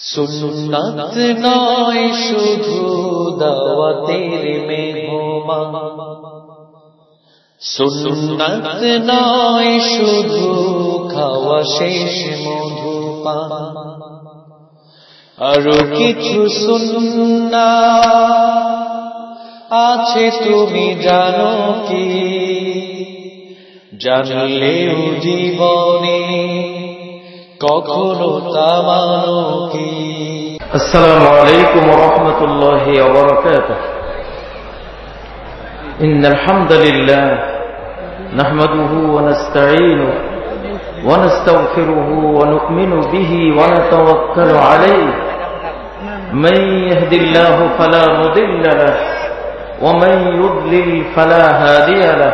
সুন্নাত নয়, শুধু দাওয়াতের মেহমান। সুন্নাত নয়, শুধু খাওয়া শেষ মধুপান। আরও কিছু সুন্না আছে, তুমি জানো কি? জানলেও জীবনে কখনো তা মানো কি السلام عليكم ورحمة الله وبركاته إن الحمد لله نحمده ونستعينه ونستغفره ونؤمن به ونتوكل عليه من يهد الله فلا مضل له ومن يضلل فلا هادي له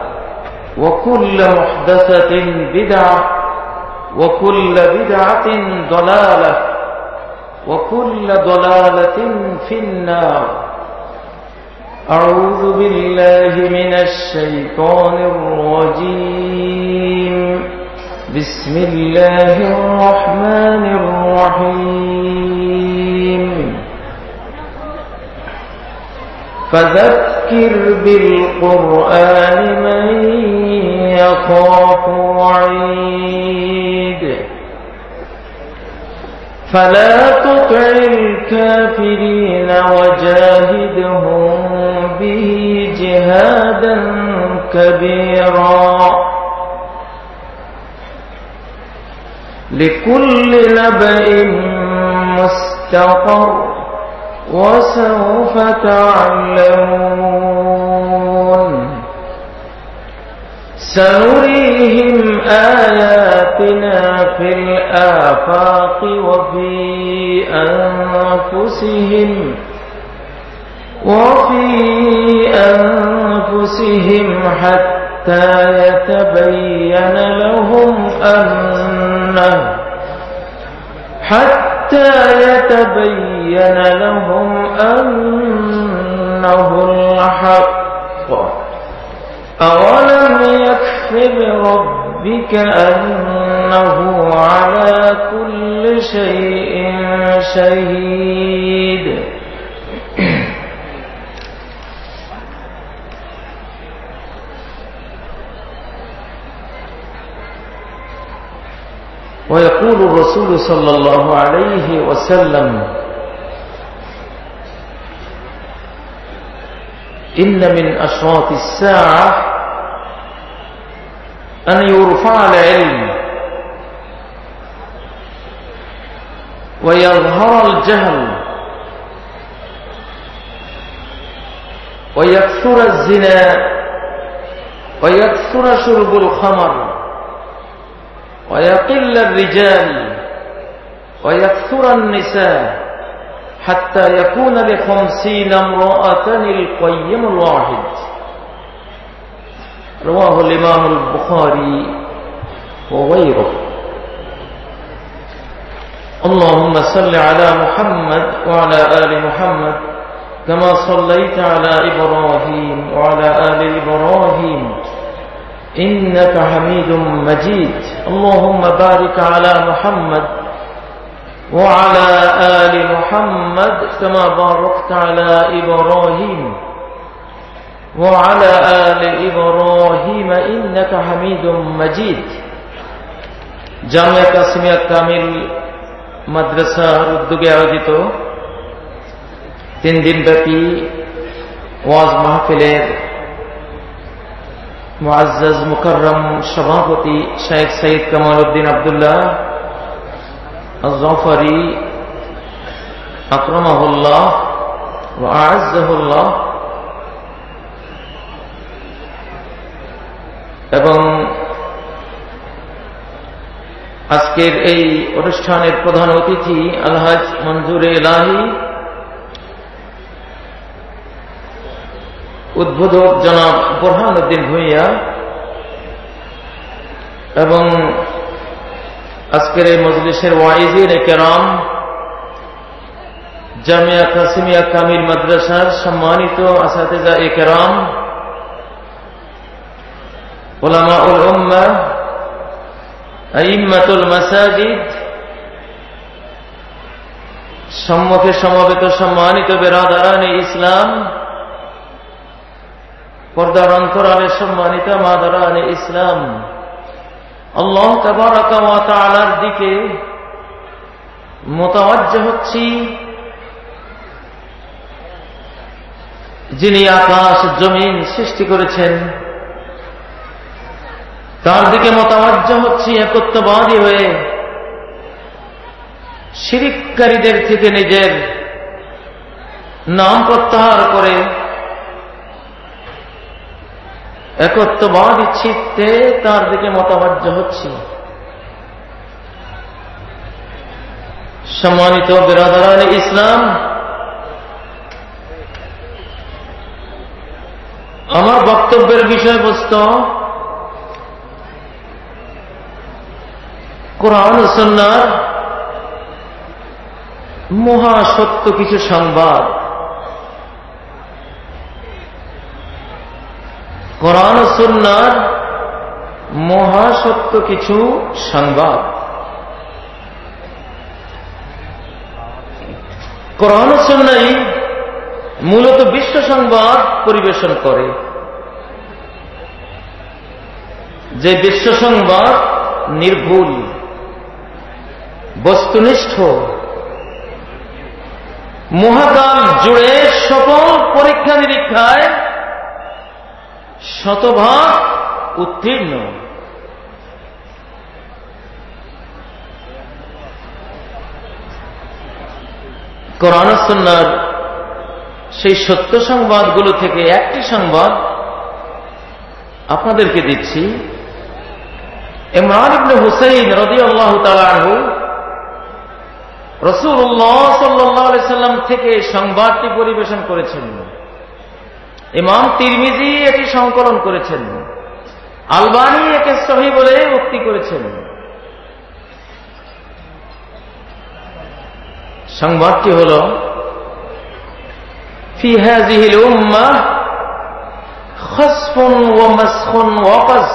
وكل محدثة بدعة وكل بدعة ضلالة وكل ضلالة في النار. أعوذ بالله من الشيطان الرجيم. بسم الله الرحمن الرحيم. فذكر بالقرآن من يخاف وعيد. فلا تطع الكافرين وجاهدهم به جهادا كبيرا. لكل نبأ مستقر. وسوف تعلمون. سنريهم آياتنا في الآفاق وفي أنفسهم وفي أنفسهم حتى يتبين لهم أنه حتى يتبين لهم أنه الحق. أولم يكف بربك أنه على كل شيء شهيد؟ ويقول الرسول صلى الله عليه وسلم إن من أشراط الساعة أن يرفع العلم ويظهر الجهل ويكثر الزنا ويكثر شرب الخمر. ويقل الرجال ويكثر النساء حتى يكون لخمسين امرأة القيم الواحد. رواه الإمام البخاري وغيره. اللهم صل على محمد وعلى آل محمد كما صليت على إبراهيم وعلى آل إبراهيم. إنك حميد مجيد اللهم بارك على محمد وعلى آل محمد كما باركت على إبراهيم وعلى آل إبراهيم إنك حميد مجيد জামিয়া কাসিমিয়া কামিল মাদ্রাসার উদ্যোগে আয়োজিত তিন দিনব্যাপী ওয়াজ মাহফিলের মুআজ্জাজ মুকরম সভাপতি শেখ সৈয়দ কামাল উদ্দিন আবদুল্লাহ জফরি আকরমাহুল্লাহ ও আজাহুল্লাহ এবং আজকের এই অনুষ্ঠানের প্রধান অতিথি আলহাজ মঞ্জুর এলাহী উদ্বোধক জনাব বোরহানুদ্দিন ভূঁইয়া এবং আজকের এই মজলিসের ওয়াইজির কেরাম জামিয়া কাসিমিয়া কামিল মাদ্রাসার সম্মানিত আসাতেজা এ কেরাম ওলামা উল উম্মা আইম্মাতুল মাসাজিদ সম্মুখে সমবেত সম্মানিত বেরাদারান ইসলাম পর্দার অন্তরালে সম্মানিত মাদারান ইসলাম। আল্লাহ তালার দিকে মোতাবাজ্য হচ্ছি। যিনি আকাশ, জমিন সৃষ্টি করেছেন, তার দিকে মতাবাজ্য হচ্ছি একত্ববাদী হয়ে। শিরিককারীদের থেকে নিজের নাম প্রত্যাহার করে একত্ববাদী চিত্তে তার দিকে মতাবাজ্য হচ্ছি। সম্মানিত বিরাদারান ইসলাম, আমার বক্তব্যের বিষয়বস্তু কোরআন সন্ন্যার মহাসত্য কিছু সংবাদ। কোরআন সন্ন্যার মহাসত্য কিছু সংবাদ। কোরআন সন্ন্যাই মূলত বিশ্ব সংবাদ পরিবেশন করে। যে বিশ্ব সংবাদ নির্ভুল, বস্তুনিষ্ঠ, মহাকাল জুড়ে সকল পরীক্ষা নিরীক্ষায় শতভাগ উত্তীর্ণ। কোরআনসন্নার সেই সত্য সংবাদগুলো থেকে একটি সংবাদ আপনাদেরকে দিচ্ছি। ইমরান ইবনে হুসাইন রদি আল্লাহ তালাহু রসুল্লাহ সাল্লাম থেকে সংবাদটি পরিবেশন করেছেন। ইমাম তিরমিজি এটি সংকলন করেছেন আলবানি একে সহি বলে উক্তি করেছেন সংবাদটি হল في هذه الأمة خسف ومسخ وقذف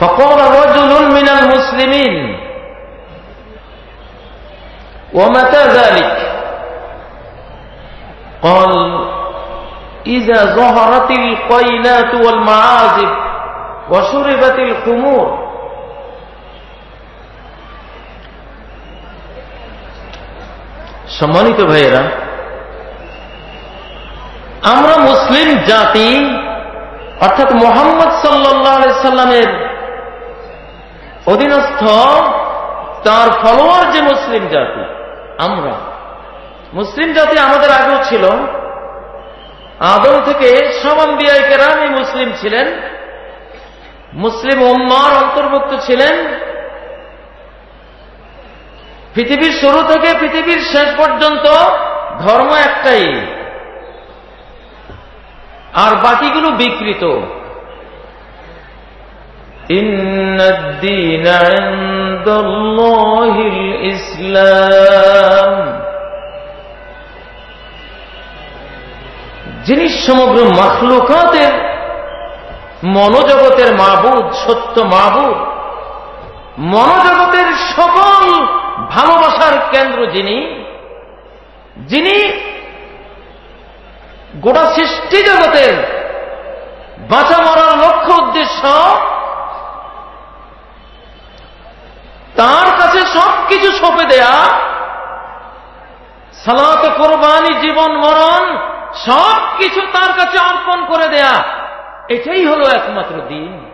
فقال رجل من المسلمين ومتى ذلك قال إذا ظهرت القينات والمعازف وشربت الخمور সম্মানিত ভাইয়েরা আমরা মুসলিম জাতি অর্থাৎ মোহাম্মদ সাল্লাহ সাল্লামের অধীনস্থ তার ফলোয়ার যে মুসলিম জাতি আমরা মুসলিম জাতি আমাদের আগেও ছিল। আদম থেকে সবাম্বিয়ায় কেরামই মুসলিম ছিলেন। মুসলিম উম্মার অন্তর্ভুক্ত ছিলেন। পৃথিবীর শুরু থেকে পৃথিবীর শেষ পর্যন্ত ধর্ম একটাই। আর বাকিগুলো বিকৃত। ইসলাম। যিনি সমগ্র মখলুকাতের মনোজগতের মাবুদ, সত্য মাবুদ, মনোজগতের সকল ভালোবাসার কেন্দ্র যিনি যিনি গোটা সৃষ্টি জগতের বাঁচা মরার লক্ষ্য উদ্দেশ্য, তার কাছে সবকিছু সঁপে দেয়া সালাত কোরবানি, জীবন মরণ সবকিছু তার কাছে অর্পণ করে দেয়া। এটাই হল একমাত্র দিন।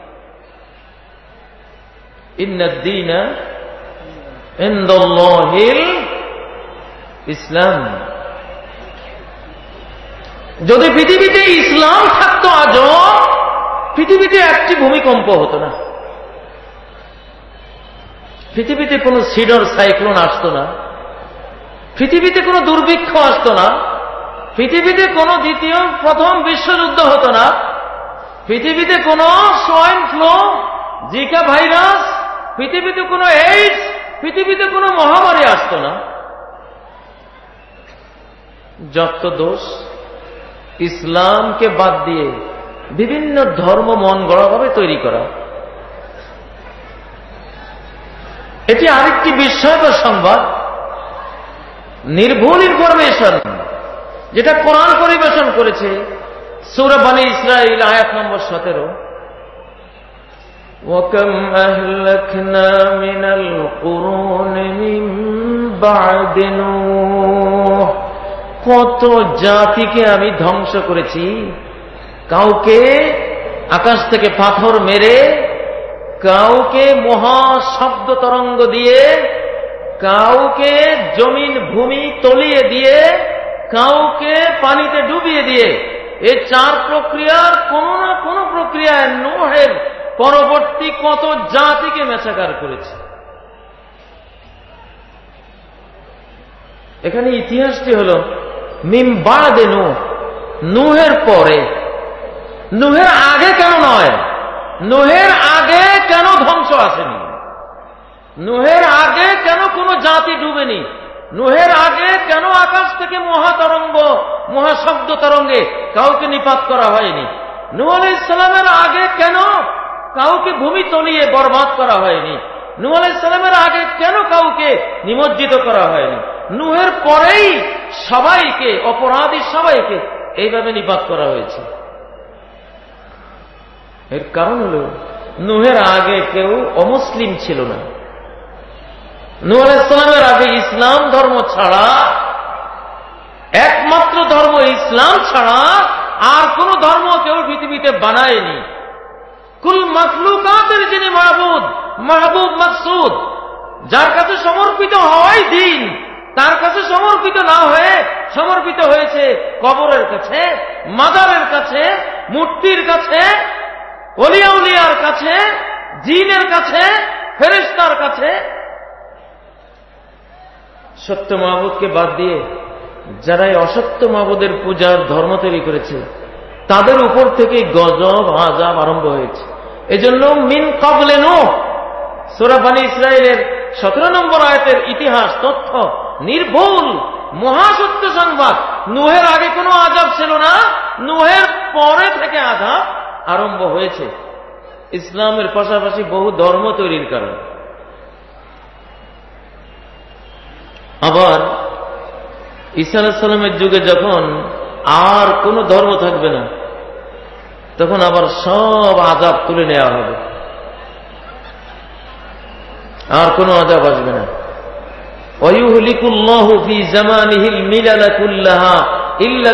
ইসলাম। যদি পৃথিবীতে ইসলাম থাকতো আজ পৃথিবীতে একটি ভূমিকম্প হতো না। পৃথিবীতে কোনো সিডর সাইক্লোন আসতো না। পৃথিবীতে কোনো দুর্ভিক্ষ আসতো না। পৃথিবীতে কোনো দ্বিতীয়, প্রথম বিশ্বযুদ্ধ হতো না। পৃথিবীতে কোনো সোয়াইন ফ্লু জিকা ভাইরাস পৃথিবীতে কোনো এইডস পৃথিবীতে কোনো মহামারী আসতো না। যত দোষ ইসলামকে বাদ দিয়ে বিভিন্ন ধর্ম মন গড়াভাবে তৈরি করা। এটি আরেকটি বিস্ময়কর সংবাদ। নির্ভুল ইনফরমেশন যেটা কোরআন পরিবেশন করেছে সৌরবানী ইসরায়েল আয়াত নম্বর সতেরো وكم أهلكنا من القرون من بعد نوح কত জাতিকে আমি ধ্বংস করেছি কাউকে আকাশ থেকে পাথর মেরে কাউকে মহা শব্দ তরঙ্গ দিয়ে কাউকে জমিন ভূমি তলিয়ে দিয়ে কাউকে পানিতে ডুবিয়ে দিয়ে এই চার প্রক্রিয়ার কোন না কোন প্রক্রিয়ায় নোহের পরবর্তী কত জাতিকে মেচাকার করেছে। এখানে ইতিহাসটি হল মিম বাদে নু নুহের পরে। নুহের আগে কেন নয়? নুহের আগে কেন ধ্বংস আসেনি? নুহের আগে কেন কোনো জাতি ডুবেনি? নুহের আগে কেন আকাশ থেকে মহাতরঙ্গ, মহাশব্দ তরঙ্গে কাউকে নিপাত করা হয়নি? নু ইসলামের আগে কেন কাউকে ভূমি তলিয়ে বরবাদ করা হয়নি? নু ইসলামের আগে কেন কাউকে নিমজ্জিত করা হয়নি? নুহের পরেই সবাইকে, অপরাধী সবাইকে এইভাবে নিপাত করা হয়েছে। এর কারণ হল, নুহের আগে কেউ অমুসলিম ছিল না। ইসলামের আগে ইসলাম ধর্ম ছাড়া, একমাত্র ধর্ম ইসলাম ছাড়া আর কোন ধর্ম কেউ পৃথিবীতে বানায়নি। কুল মখলুকাতের যিনি মাহবুদ, মাহবুব মকসুদ, যার কাছে সমর্পিত হওয়াই দিন, তার কাছে সমর্পিত না হয়ে সমর্পিত হয়েছে কবরের কাছে, মাদারের কাছে, মূর্তির কাছে, অলিয়াউলিয়ার কাছে, জিনের কাছে ফেরেস্তার কাছে সত্য মাহবুদকে বাদ দিয়ে যারা এই অসত্য মাহবুদের পূজার ধর্ম তৈরি করেছে, তাদের উপর থেকে গজব আজাব আরম্ভ হয়েছে। এজন্য মিন কাবলে নো সোরাবানি ইসরায়েলের সতেরো নম্বর আয়তের ইতিহাস, তথ্য, নির্ভুল, মহাসত্য সংবাদ। নুহের আগে কোনো আজাব ছিল না, নুহের পরে থেকে আজাব আরম্ভ হয়েছে। ইসলামের পাশাপাশি বহু ধর্ম তৈরির কারণে। আবার ঈসা আলাহিসাল্লামের যুগে যখন আর কোন ধর্ম থাকবে না, তখন আবার সব আজাব তুলে নেওয়া হবে। আর কোন আজাব আসবে না।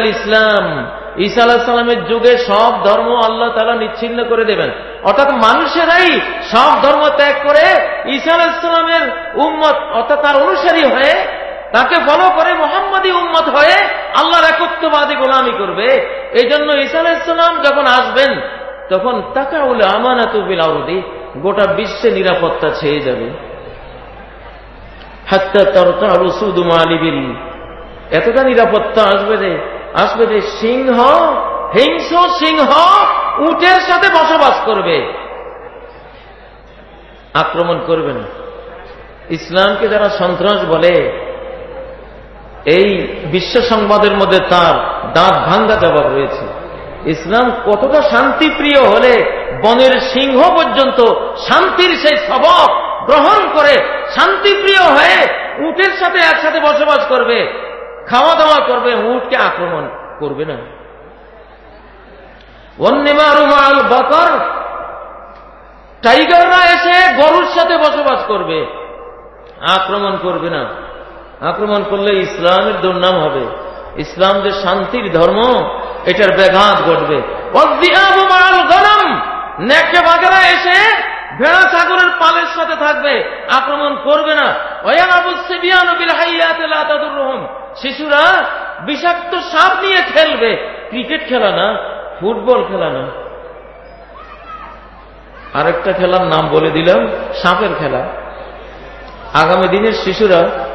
ইসলাম। ঈসা আলাহ সাল্লামের যুগে সব ধর্ম আল্লাহ তালা নিচ্ছিন্ন করে দেবেন। অর্থাৎ মানুষেরাই সব ধর্ম ত্যাগ করে ঈসা আলাহিসাল্লামের উম্মত অর্থাৎ তার অনুসারী হয়ে তাকে ফলো করে মোহাম্মদী উম্মত হয়ে আল্লাহর একত্ববাদী গোলামি করবে। এই জন্য আলাহিসাল্লাম যখন আসবেন, তখন তাকাউল আমানাতুবিল আরদি, গোটা বিশ্বে নিরাপত্তা ছেয়ে যাবে। হাত্তা এতটা নিরাপত্তা আসবে যে আসবে যে সিংহ হিংস সিংহ উটের সাথে বসবাস করবে। আক্রমণ করবে না। ইসলামকে যারা সন্ত্রাস বলে এই বিশ্ব সংবাদের মধ্যে তার দাঁত ভাঙ্গা জবাব রয়েছে। ইসলাম কতটা শান্তিপ্রিয় হলে বনের সিংহ পর্যন্ত শান্তির সেই সবক গ্রহণ করে শান্তিপ্রিয় হয়ে উটের সাথে একসাথে বসবাস করবে খাওয়া দাওয়া করবে, উটকে আক্রমণ করবে না। অন্যমারুমাল বকর, টাইগাররা এসে গরুর সাথে বসবাস করবে, আক্রমণ করবে না। আক্রমণ করলে ইসলামের দুর্নাম হবে। ইসলাম যে শান্তির ধর্ম, এটার ব্যাঘাত ঘটবে। নেকড়ে বাঘেরা এসে ভেড়া ছাগলের পালের সাথে থাকবে, আক্রমণ করবে না। শিশুরা বিষাক্ত সাপ নিয়ে খেলবে। ক্রিকেট খেলা না, ফুটবল খেলা না। আরেকটা খেলার নাম বলে দিলাম, সাপের খেলা। আগামী দিনের শিশুরা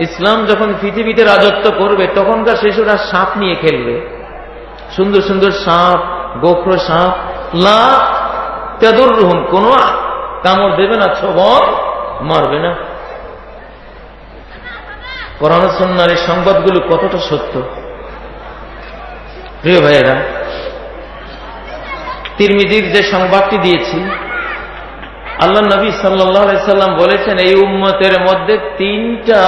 ইসলাম যখন পৃথিবীতে রাজত্ব করবে, তখনকার শিশুরা সাপ নিয়ে খেলবে। সুন্দর সুন্দর সাপ গোখর সাপ, লা তেদর কোন কামড় দেবে না ছবর মারবে না। সন্ন্যার এই সংবাদগুলো কতটা সত্য? প্রিয় ভাইয়েরা, তিরমিজির যে সংবাদটি দিয়েছি আল্লাহ নবী সাল্লাম বলেছেন, এই উম্মতের মধ্যে তিনটা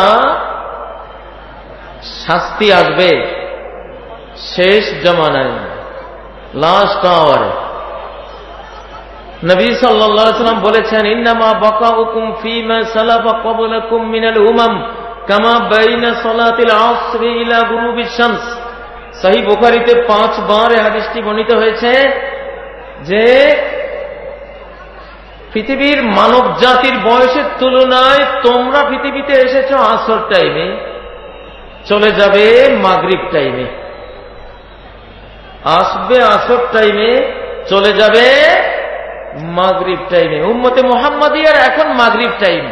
শাস্তি আসবে শেষ জমানায় লাস্ট আওয়ারে নবী সাল্লাম বলেছেন, ইন্নামা বকা হুকুম ফিমা সালাফা কবলাকুম মিনাল উমাম কামা বাইনা সলাতিল আসরি ইলা গুরুবিশ শামস। সহি বুখারীতে পাঁচবার হাদিসটি বর্ণিত হয়েছে যে পৃথিবীর মানব জাতির বয়সের তুলনায় তোমরা পৃথিবীতে এসেছ আসর টাইমে চলে যাবে মাগরিব টাইমে আসবে আসর টাইমে চলে যাবে মাগরিব টাইমে উম্মতে মোহাম্মদিয়ার এখন মাগরিব টাইম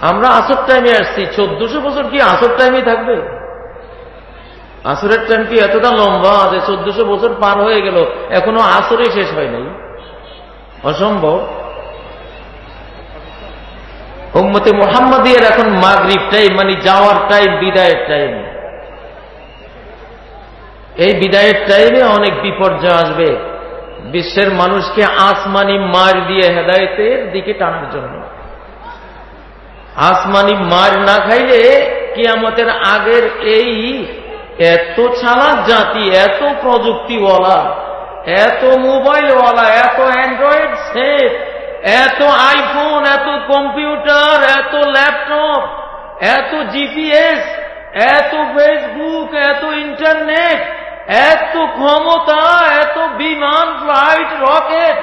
আমরা আসর টাইমে আসছি। চোদ্দশো বছর কি আসর টাইমে থাকবে? আসরের টাইম কি এতটা লম্বা যে চোদ্দশো বছর পার হয়ে গেল, এখনও আসরে শেষ হয় নাই? অসম্ভব। উম্মতে মোহাম্মদিয়ার এখন মাগরিব টাইম মানে যাওয়ার টাইম বিদায়ের টাইম এই বিদায়ের টাইমে অনেক বিপর্যয় আসবে। বিশ্বের মানুষকে আসমানি মার দিয়ে হেদায়তের দিকে টানার জন্য। আসমানি মার না খাইলে কিয়ামতের আগের এই এত চালাক জাতি, এত প্রযুক্তিওয়ালা, এত মোবাইলওয়ালা, এত অ্যান্ড্রয়েড সেট এত আইফোন, এত কম্পিউটার, এত ল্যাপটপ, এত জিপিএস, এত ফেসবুক, এত ইন্টারনেট, এত ক্ষমতা, এত বিমান, ফ্লাইট, রকেট,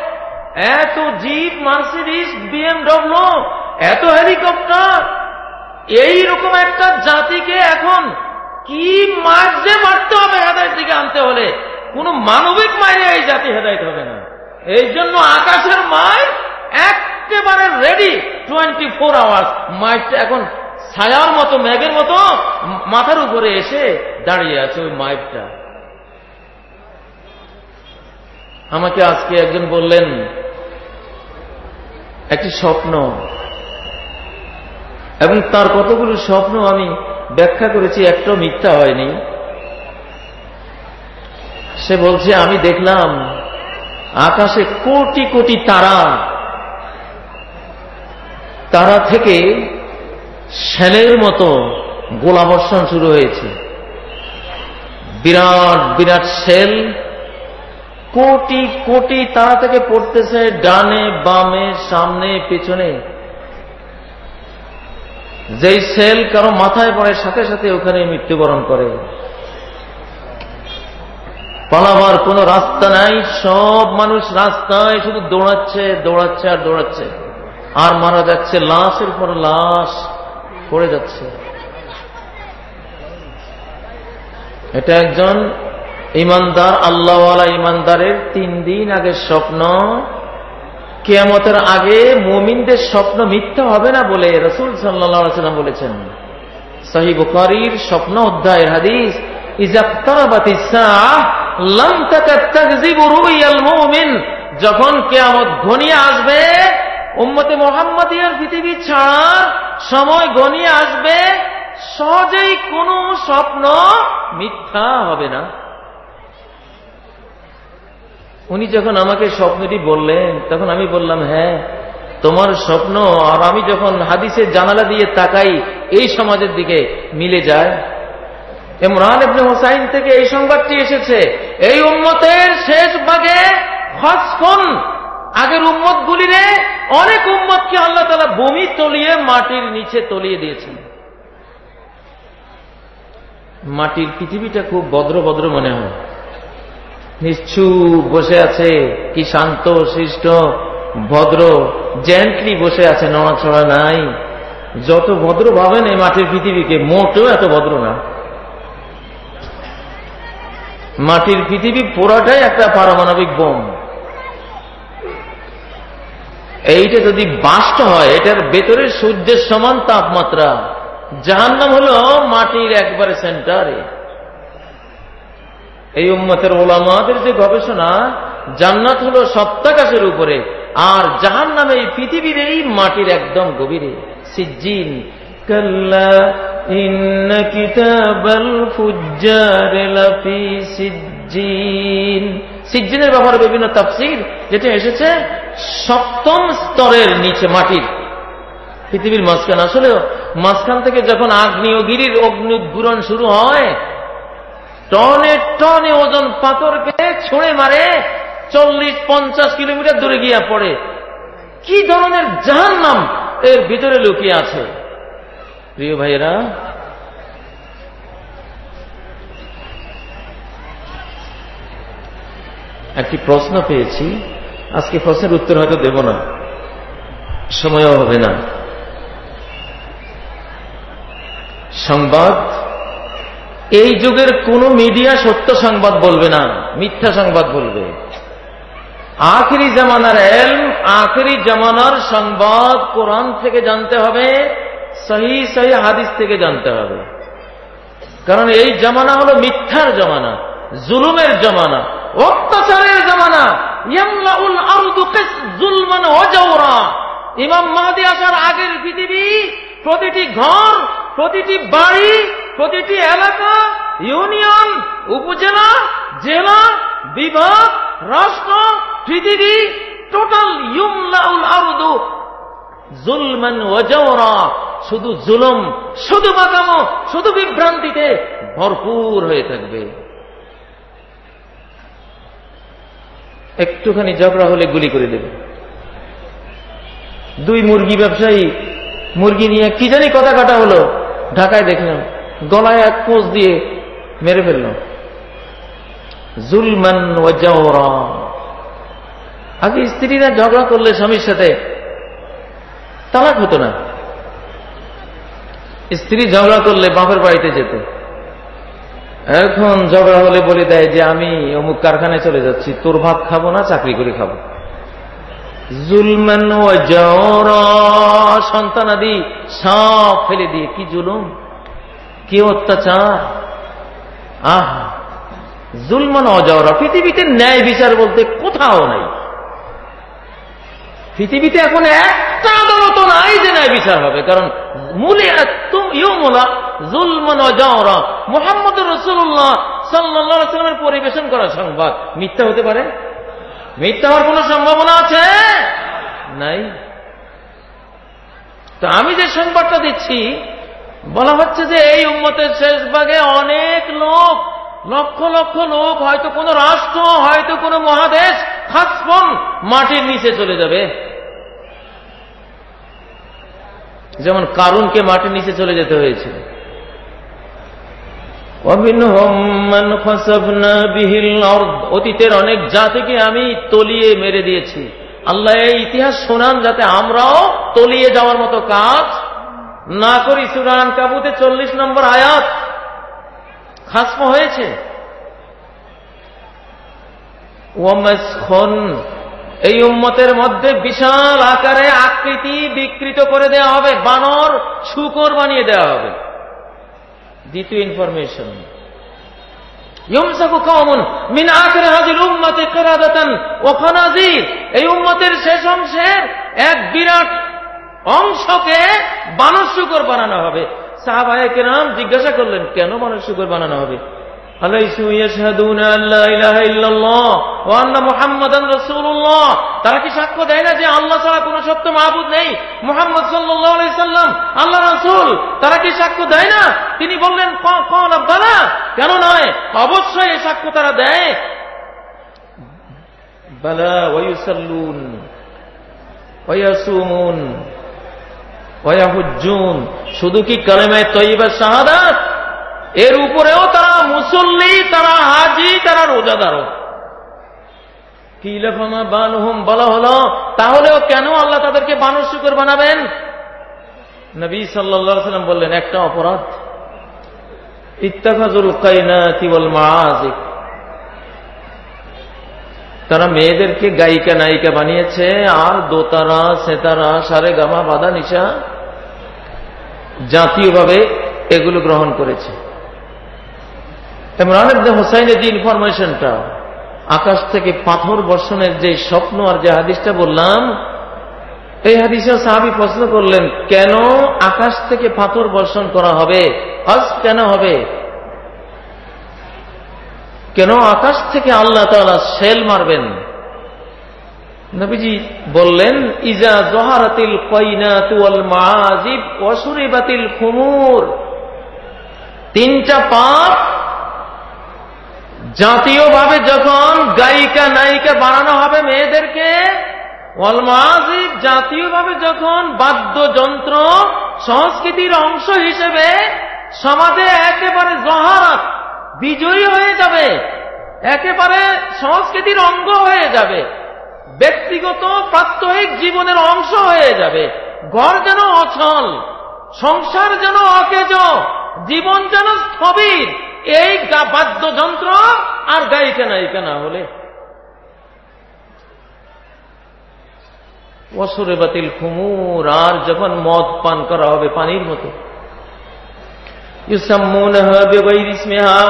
এত জিপ, মার্সিডিস, বিএমডব্লিউ, এত হেলিকপ্টার। এইরকম একটা জাতিকে এখন কি মারতে মারতে হবে হেদায়ত দিকে আনতে হলে? কোন মানবিক মায়ের এই জাতি হেদায়ত হবে না। এই জন্য আকাশের মায় একেবারে রেডি টোয়েন্টি ফোর আওয়ার্স মাইকটা এখন ছায়ার মতো, মেঘের মতো মাথার উপরে এসে দাঁড়িয়ে আছে ওই মাইকটা আমাকে আজকে একজন বললেন, একটি স্বপ্ন। এবং তার কতগুলো স্বপ্ন আমি ব্যাখ্যা করেছি একটাও মিথ্যা হয়নি। সে বলছে, আমি দেখলাম আকাশে কোটি কোটি তারা। তারা থেকে শ্যালের মতো গোলাবর্ষণ শুরু হয়েছে। বিরাট বিরাট সেল কোটি কোটি তারা থেকে পড়তেছে ডানে, বামে, সামনে, পেছনে। যেই সেল কারও মাথায় পড়ে, সাথে সাথে ওখানে মৃত্যুবরণ করে। পালাবার কোন রাস্তা নাই, সব মানুষ রাস্তায় শুধু দৌড়াচ্ছে দৌড়াচ্ছে আর দৌড়াচ্ছে। আর মারা যাচ্ছে, লাশের পর লাশ পড়ে যাচ্ছে। এটা একজন ইমানদার, আল্লাহওয়ালা ইমানদারের তিন দিন আগের স্বপ্ন। কেয়ামতের আগে মুমিনদের স্বপ্ন মিথ্যা হবে না বলে রসুল সাল্লাম বলেছেন। সাহি বুখারির স্বপ্ন অধ্যায়ের হাদিস যখন কেয়ামত ঘনিয়ে আসবে, উম্মতে মোহাম্মদিয়ার পৃথিবী ছাড়ার সময় ঘনিয়ে আসবে, সহজেই কোনো স্বপ্ন মিথ্যা হবে না। উনি যখন আমাকে স্বপ্নটি বললেন, তখন আমি বললাম হ্যাঁ তোমার স্বপ্ন আর আমি যখন হাদিসের জানালা দিয়ে তাকাই, এই সমাজের দিকে মিলে যায়। ইমরান হোসাইন থেকে এই সংবাদটি এসেছে, এই উম্মতের শেষ ভাগে আগের উম্মত গুলিরে অনেক উম্মতকে আল্লাহ তালা বমি তলিয়ে মাটির নিচে তলিয়ে দিয়েছেন। মাটির পৃথিবীটা খুব ভদ্র ভদ্র মনে হয়। নিশ্চুপ বসে আছে, কি শান্ত শিষ্ট ভদ্র জেন্টলি বসে আছে নড়াছড়া নাই। যত ভদ্র ভাবেন এই মাটির পৃথিবীকে, মোটেও এত ভদ্র না। মাটির পৃথিবী পুরাটাই একটা পারমাণবিক বোম। এইটা যদি বাষ্ট হয়, এটার ভেতরে সূর্যের সমান তাপমাত্রা। জাহান্নাম হল মাটির একবারে সেন্টারে এই উম্মতের ওলামাদের যে গবেষণা, জান্নাত হল সপ্তাকাশের উপরে, আর জাহান নামে এই পৃথিবীর এই মাটির একদম গভীরে। সিজ্জিন সিজ্জিনের ব্যাপারে বিভিন্ন তাফসির, যেটা এসেছে সপ্তম স্তরের নিচে মাটির। পৃথিবীর মাঝখান। আসলে মাঝখান থেকে যখন আগ্নেয়গিরির অগ্নিগুরণ শুরু হয় টনে টনে ওজন পাথরকে ছুঁড়ে মারে, চল্লিশ, পঞ্চাশ কিলোমিটার দূরে গিয়া পড়ে। কি ধরনের জাহান নাম এর ভিতরে লুকিয়ে আছে? প্রিয় ভাইয়েরা, একটি প্রশ্ন পেয়েছি। আজকে প্রশ্নের উত্তর হয়তো দেব না। সময়ও হবে না। সংবাদ এই যুগের কোন মিডিয়া সত্য সংবাদ বলবে না, মিথ্যা সংবাদ বলবে। আখেরি জামানার এল আখেরি জামানার সংবাদ কোরআন থেকে জানতে হবে, সহি সহি হাদিস থেকে জানতে হবে। কারণ এই জামানা হলো মিথ্যার জমানা, জুলুমের জামানা, অত্যাচারের জামানা। ইমাম মাহাদি আসার আগের পৃথিবী, প্রতিটি ঘর প্রতিটি বাড়ি, প্রতিটি এলাকা, ইউনিয়ন, উপজেলা, জেলা, বিভাগ, রাষ্ট্র, পৃথিবী, টোটাল ইউমলাউল আরদু। জুলমান ওয়াজাওরা শুধু জুলুম, শুধু বাগামো শুধু বিভ্রান্তিতে ভরপুর হয়ে থাকবে। একটুখানি ঝগড়া হলে গুলি করে দেবে। দুই মুরগি ব্যবসায়ী, মুরগি নিয়ে কি জানি কথা কাটা হলো। ঢাকায় দেখলাম, গলায় এক কোচ দিয়ে মেরে ফেলল। জুলমান আগে স্ত্রীরা ঝগড়া করলে স্বামীর সাথে তালাক হতো না। স্ত্রী ঝগড়া করলে বাপের বাড়িতে যেত। এখন ঝগড়া হলে বলে দেয় যে, আমি অমুক কারখানায় চলে যাচ্ছি, তোর ভাত খাব না, চাকরি করে খাব। জুলমান সন্তান আদি সব ফেলে দিয়ে কি জুলুম? কি অত্যাচার? আহ, জুলমান অজাওরা পৃথিবীতে ন্যায় বিচার বলতে কোথাও নাই। পৃথিবীতে এখন একটা আদালত নাই যে ন্যায় বিচার হবে, কারণ মূলে জুলমান অজাওরা মোহাম্মদ রসুল্লাহ সাল্লামের পরিবেশন করা সংবাদ মিথ্যা হতে পারে? মিথ্যা হওয়ার কোন সম্ভাবনা আছে? নাই। তো আমি যে সংবাদটা দিচ্ছি, বলা হচ্ছে যে এই উম্মতের শেষ ভাগে অনেক লোক, লক্ষ লক্ষ লোক, হয়তো কোন রাষ্ট্র, হয়তো কোন মহাদেশ খাসপন মাটির নিচে চলে যাবে। যেমন কারুনকে মাটির নিচে চলে যেতে হয়েছিল। অতীতের অনেক জাতিকে আমি তলিয়ে মেরে দিয়েছি। আল্লাহ এই ইতিহাস শোনান যাতে আমরাও তলিয়ে যাওয়ার মতো কাজ না করি। সুরান কাবুতে চল্লিশ নম্বর আয়াত খাসম হয়েছে। এই উম্মতের মধ্যে বিশাল আকারে আকৃতি বিকৃত করে দেওয়া হবে। বানর শুকর বানিয়ে দেওয়া হবে। দ্বিতীয় ইনফরমেশন মিন আখরে হাজির উম্মতে কেরাদাতান ও খানাজির। এই উম্মতের শেষ অংশের এক বিরাট অংশকে মানুষ শুকর বানানো হবে। সাহাবায়কে নাম জিজ্ঞাসা করলেন, কেন মানুষ শুকর বানানো হবে? তারা কি সাক্ষ্য দেয় না যে আল্লাহ ছাড়া কোন সত্য মাহবুদ নেই? সাল্লাম, আল্লাহ তারা কি সাক্ষ্য দেয় না? তিনি বললেন কন নয়? অবশ্যই এই সাক্ষ্য তারা দেয়। শুধু কি কালেমায় তৈবা শাহাদাত? এর উপরেও তারা মুসল্লি, তারা হাজি, তারা রোজাদারও। কি লেফামা বানহুম, বলা হলো, তাহলেও কেন আল্লাহ তাদেরকে বানর শুকর বানাবেন? নবী সাল্লা সাল্লাম বললেন, একটা অপরাধ। ইত্তাফাজুল কাইনা তিবল মাজিক তারা মেয়েদেরকে গায়িকা, নায়িকা বানিয়েছে, আর দোতারা, সেতারা সারে গামা বাদা নিশা জাতীয়ভাবে এগুলো গ্রহণ করেছে। ইমরান হোসাইনের যে ইনফরমেশনটা, আকাশ থেকে পাথর বর্ষণের যে স্বপ্ন আর যে হাদিসটা বললাম, এই হাদিসে সাহাবি প্রশ্ন করলেন, কেন আকাশ থেকে পাথর বর্ষণ করা হবে? হজ কেন হবে? কেন আকাশ থেকে আল্লাহ তালা সেল মারবেন? নবীজি বললেন, ইজা জহারাতিল কইনাতুল মাজিব অসুরিবাতিল খুমুর। তিনটা পাপ জাতীয়ভাবে যখন গায়িকা, নায়িকা বানানো হবে মেয়েদেরকে ওয়ালমাজিব জাতীয়ভাবে যখন বাদ্যযন্ত্র সংস্কৃতির অংশ হিসেবে সমাজে একেবারে জহারাত বিজয়ী হয়ে যাবে, একেবারে সংস্কৃতির অঙ্গ হয়ে যাবে, ব্যক্তিগত প্রাত্যহিক জীবনের অংশ হয়ে যাবে, ঘর যেন অচল, সংসার যেন অকেজ, জীবন যেন স্থবির এই বাদ্যযন্ত্র আর গায়িকা নায়িকা না হলে। অসুরে বাতিল খুমুর, আর যখন মদ পান করা হবে পানির মতো।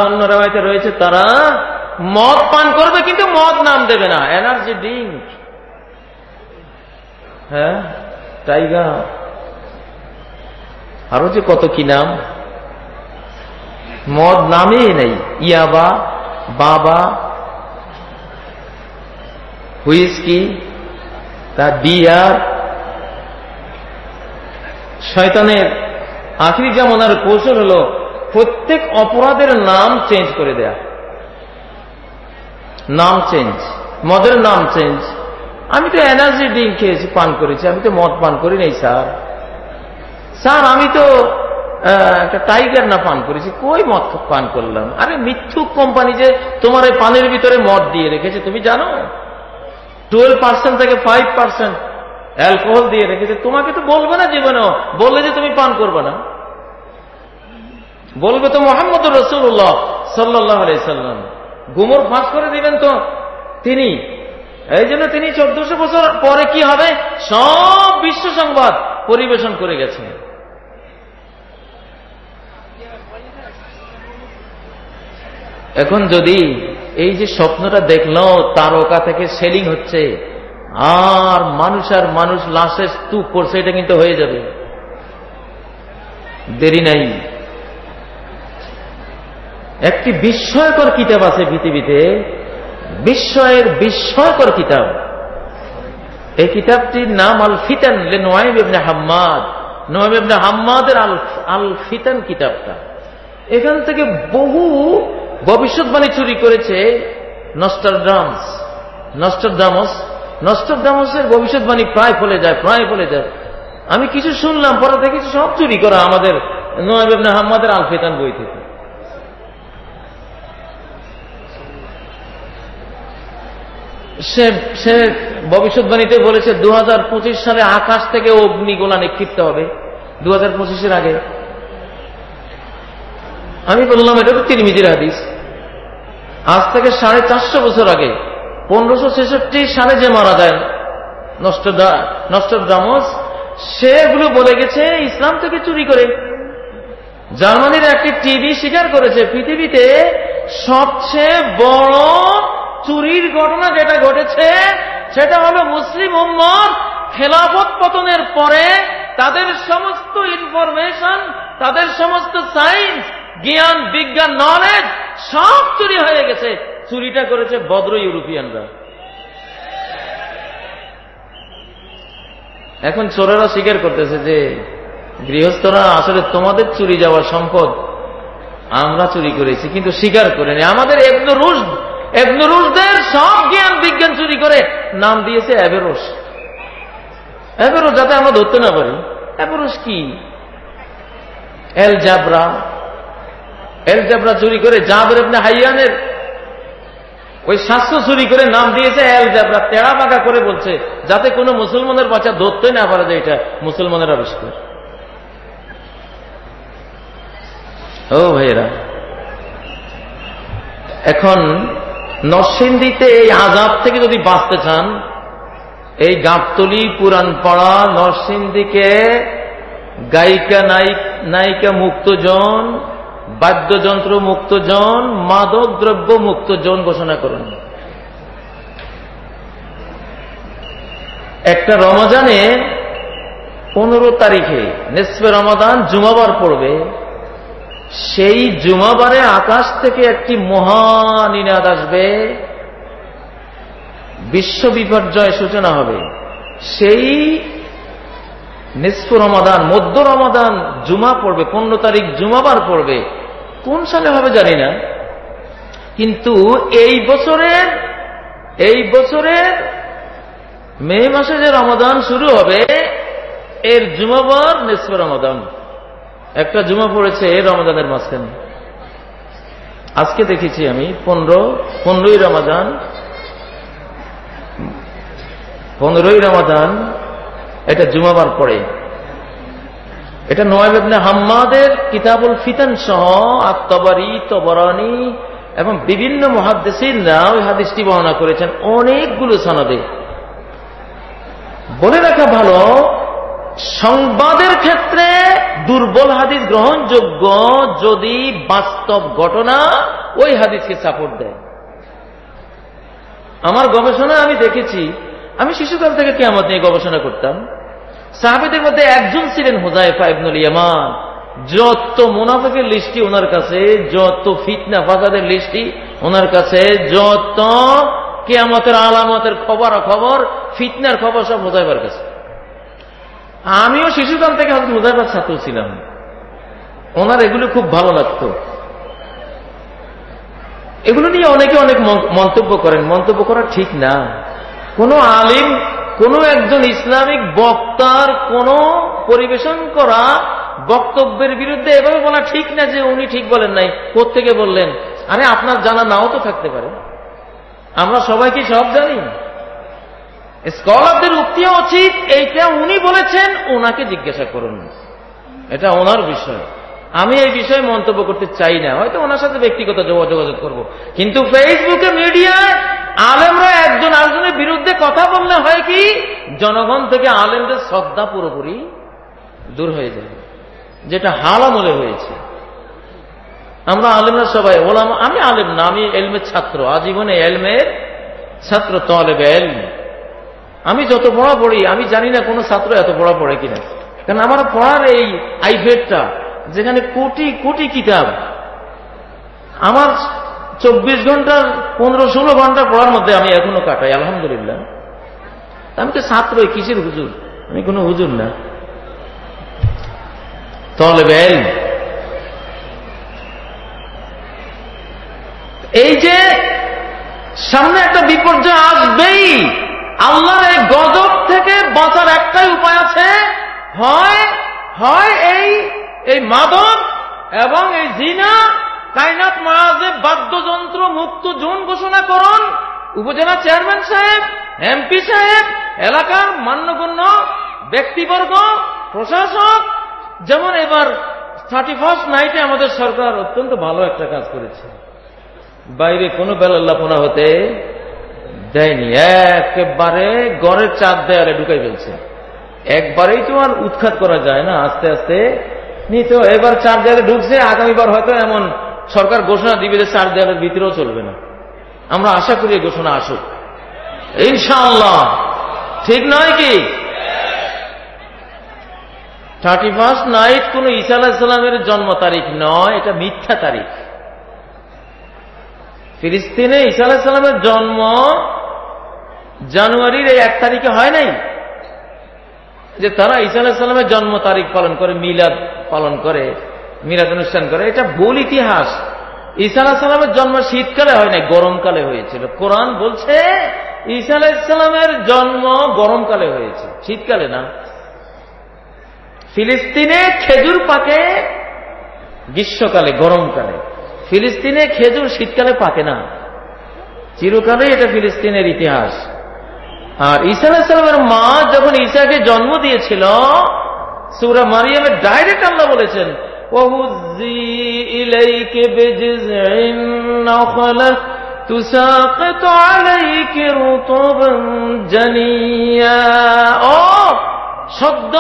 অন্য রেওয়ায়তে রয়েছে তারা, মদ পান করবে কিন্তু মদ নাম দেবে না, এনার্জি ড্রিঙ্ক। হ্যাঁ টাইগার। আরও যে কত কি নাম? মদ নামেই নেই। ইয়াবা, বাবা, হুইস্কি তা বিয়ার, শয়তানের আখিরি জামানার কৌশল হল, প্রত্যেক অপরাধের নাম চেঞ্জ করে দেয়া। নাম চেঞ্জ মদের নাম চেঞ্জ আমি তো এনার্জি ড্রিঙ্ক খেয়েছি, পান করেছি, আমি তো মদ পান করি নাই, স্যার। স্যার, আমি তো একটা টাইগার না পান করেছি, কই মদ পান করলাম? আরে মিথ্যুক কোম্পানি যে তোমার এই পানির ভিতরে মদ দিয়ে রেখেছে, তুমি জানো? টুয়েলভ পার্সেন্ট থেকে ফাইভ পার্সেন্ট অ্যালকোহল দিয়ে রেখেছে, তোমাকে তো বলবে না জীবনেও বললে যে তুমি পান করবে না। বলবে তো মোহাম্মদ রসুল্লাহ সাল্লাহ সাল্লাম। গুমর ফাঁস করে দিবেন তো তিনি। এই জন্য তিনি চোদ্দশো বছর পরে কি হবে? সব বিশ্ব সংবাদ পরিবেশন করে গেছেন। এখন যদি এই যে স্বপ্নটা দেখল, তারকা থেকে সেলিং হচ্ছে, আর মানুষ আর মানুষ লাশের স্তূপ করছে, এটা কিন্তু হয়ে যাবে। দেরি নাই। একটি বিস্ময়কর কিতাব আছে পৃথিবীতে, বিস্ময়ের বিস্ময়কর কিতাব। এই কিতাবটির নাম আল ফিতান নোয়াইব হাম্মাদ। নোয়াইব ইবনে হাম্মাদের আল আল ফিতান কিতাবটা। এখান থেকে বহু ভবিষ্যৎবাণী চুরি করেছে নস্টার ড্রামস নস্টার ডামস নস্টার ডামসের ভবিষ্যৎবাণী প্রায় ফলে যায়, প্রায় ফলে যায়। আমি কিছু শুনলাম, পরে দেখেছি সব চুরি করা আমাদের নয় হাম্মাদের আলফেতান বই থেকে। সে সে ভবিষ্যৎবাণীতে বলেছে দু হাজার পঁচিশ সালে আকাশ থেকে অগ্নিগোলা নিক্ষিপ্ত হবে। দু হাজার পঁচিশের আগে। আমি বললাম, এটা তো তিরমিজির হাদিস। আজ থেকে সাড়ে চারশো বছর আগে, পনেরোশো ছেষট্টি সালে যে মারা যায় নষ্ট ডামস সেগুলো বলে গেছে, ইসলাম থেকে চুরি করে। জার্মানির একটি টিভি স্বীকার করেছে, পৃথিবীতে সবচেয়ে বড় চুরির ঘটনা যেটা ঘটেছে, সেটা হলো মুসলিম উম্মত খেলাফত পতনের পরে তাদের সমস্ত ইনফরমেশন তাদের সমস্ত সায়েন্স জ্ঞান, বিজ্ঞান নলেজ সব চুরি হয়ে গেছে। চুরিটা করেছে ভদ্র ইউরোপিয়ানরা। এখন চোরেরা স্বীকার করতেছে যে, গৃহস্থরা আসলে তোমাদের চুরি যাওয়ার সম্পদ। আমরা চুরি করেছি, কিন্তু স্বীকার করেনি। আমাদের একদু রুশ রুশদের সব জ্ঞান, বিজ্ঞান চুরি করে নাম দিয়েছে অ্যাভেরোস অ্যাভেরোস যাতে আমরা ধরতে না পারি। অ্যাভেরোস কি? এল জাবরা এল জাবরা চুরি করে জাবের আপনি হাইয়ানের ওই শাস্ত্র চুরি করে নাম দিয়েছে এল জাবরা তেড়া বাঁকা করে বলছে, যাতে কোনো মুসলমানের বাচ্চা ধরতে না পারে যে এটা মুসলমানের আবিষ্কার। ও ভাইয়েরা, এখন নরসিংদীতে এই আজাব থেকে যদি বাঁচতে চান, এই গাবতলি পুরাণ পড়া নরসিংদীকে গায়িকা নায়িকা মুক্তজন বাদ্যযন্ত্র মুক্তজন মাদক দ্রব্য মুক্ত জন ঘোষণা করুন। একটা রমজানে পনেরো তারিখে, নেসফে রমাদান জুমাবার পড়বে। সেই জুমাবারে আকাশ থেকে একটি মহান ইনাদ আসবে। বিশ্ব বিপর্যয় সূচনা হবে। সেই নিষ্প রমাদান, মধ্য রমাদান জুমা পড়বে, পনেরো তারিখ জুমাবার পড়বে। কোন সালে হবে জানি না। কিন্তু এই বছরের এই বছরের মে মাসে যে রমাদান শুরু হবে, এর জুমাবার নিষ্প রমাদান। একটা জুমা পড়েছে রমাদানের মাঝখানে। আজকে দেখেছি আমি, পনেরো, পনেরোই রমাদান। পনেরোই রমাদান, এটা জুমাবার পড়ে এটা নোয়াবেবনে হাম্মাদের কিতাবুল ফিতান সহ আত্মবারি তবরানি এবং বিভিন্ন মহাদ্দেশিনরা ওই হাদিসটি বর্ণনা করেছেন। অনেকগুলো সনদে। বলে রাখা ভালো, সংবাদের ক্ষেত্রে দুর্বল হাদিস গ্রহণযোগ্য যদি বাস্তব ঘটনা ওই হাদিসকে সাপোর্ট দেয়। আমার গবেষণা আমি দেখেছি, আমি শিশুকাল থেকে কেমন নিয়ে গবেষণা করতাম। সাহাবিদের মধ্যে একজন ছিলেন হুজাইফা ইবনুল ইয়ামান। যত মুনাফিকের লিস্টি ওনার কাছে, যত ফিতনা ফাসাদের লিস্টি ওনার কাছে, যত কেয়ামতের আলামতের খবর খবর ফিতনার খবর সব হুজাইফার কাছে। আমিও শিশুকাল থেকে হয়তো হুজাইফার ছাত্র ছিলাম। ওনার এগুলো খুব ভালো লাগত। এগুলো নিয়ে অনেকে অনেক মন্তব্য করেন। মন্তব্য করা ঠিক না। কোন আলিম কোন একজন ইসলামিক বক্তার কোন পরিবেশন করা বক্তব্যের বিরুদ্ধে এভাবে বলা ঠিক না যে উনি ঠিক বলেন নাই। কোথেকে বললেন? আরে আপনার জানা নাও তো থাকতে পারে। আমরা সবাই কি সব জানি? স্কলারদের উক্তি উচিত এইটা উনি বলেছেন ওনাকে জিজ্ঞাসা করুন। এটা ওনার বিষয়। আমি এই বিষয়ে মন্তব্য করতে চাই না। হয়তো ওনার সাথে ব্যক্তিগত যোগাযোগ করব। কিন্তু ফেসবুকে মিডিয়ায় আলেমরা একজন আরেকজনের বিরুদ্ধে কথা বললে হয় কি? জনগণ থেকে আলেমদের শ্রদ্ধা পুরোপুরি দূর হয়ে যাবে যেটা হাল আমলে হয়েছে। আমরা আলেমরা সবাই ওলাম আমি আলেম না, আমি এলমের ছাত্র। আজীবনে এলমের ছাত্র, তলেব এলম। আমি যত পড়া পড়ি, আমি জানি না কোনো ছাত্র এত পড়া পড়ে কিনা। কারণ আমার পড়ার এই আইভেটটা যেখানে কোটি কোটি কিতাব। আমার চব্বিশ ঘণ্টার পনেরো, ষোলো ঘণ্টা পড়ার মধ্যে আমি এখনও কাটাই, আলহামদুলিল্লাহ। আমি তো ছাত্র কিসের হুজুর? আমি কোনো হুজুর না। তলে বেল এই যে সামনে একটা বিপর্যয় আসবেই, আল্লাহর এই গজব থেকে বাঁচার একটাই উপায় আছে, হয় হয় এই এই মাদক এবং এই জিনা কাইনাত মহাজে বাদ্যযন্ত্র মুক্ত জোন ঘোষণা করুন। উপজেলা চেয়ারম্যান সাহেব, এমপি সাহেব, এলাকার মান্যগণ্য ব্যক্তিবর্গ, প্রশাসক, যেমন এবার থার্টি ফার্স্ট নাইটে আমাদের সরকার অত্যন্ত ভালো একটা কাজ করেছে। বাইরে কোনো বেলাল্লাপনা হতে দেয়নি। একেবারে গড়ের চাঁদ দেয়ালে ঢুকাই ফেলছে। একবারেই তো আর উৎখাত করা যায় না। আস্তে আস্তে নিত এবার চার দেয়ালে ঢুকছে আগামীবার হয়তো এমন সরকার ঘোষণা দিবে যে চার দেয়ালের ভিতরেও চলবে না। আমরা আশা করি ঘোষণা আসুক। ইনশাআল্লাহ। ঠিক নয় কি? থার্টি ফার্স্ট নাইট কোন ঈসা আলাহিসাল্লামের জন্ম তারিখ নয়, এটা মিথ্যা তারিখ। ফিলিস্তিনে ঈসা আলাহিসাল্লামের জন্ম জানুয়ারির এই এক তারিখে হয় নাই? যে তারা ঈসা আলাহিসাল্লামের জন্ম তারিখ পালন করে মিলাদ পালন করে, মিলাদ অনুষ্ঠান করে, এটা ভুল ইতিহাস। ঈসা আলাহিসাল্লামের জন্ম শীতকালে হয় নাই গরমকালে হয়েছিল। কোরআন বলছে, ঈসা আলাহিসাল্লামের জন্ম গরমকালে হয়েছে, শীতকালে না। ফিলিস্তিনে খেজুর পাকে গ্রীষ্মকালে, গরমকালে। ফিলিস্তিনে খেজুর শীতকালে পাকে না। চিরকালে এটা ফিলিস্তিনের ইতিহাস। আর ঈসা আলাহিসাল্লামের মা যখন ঈসাকে জন্ম দিয়েছিল সুরা মারিয়ামে ডাইরেক্ট আল্লাহ বলেছেন শব্দ,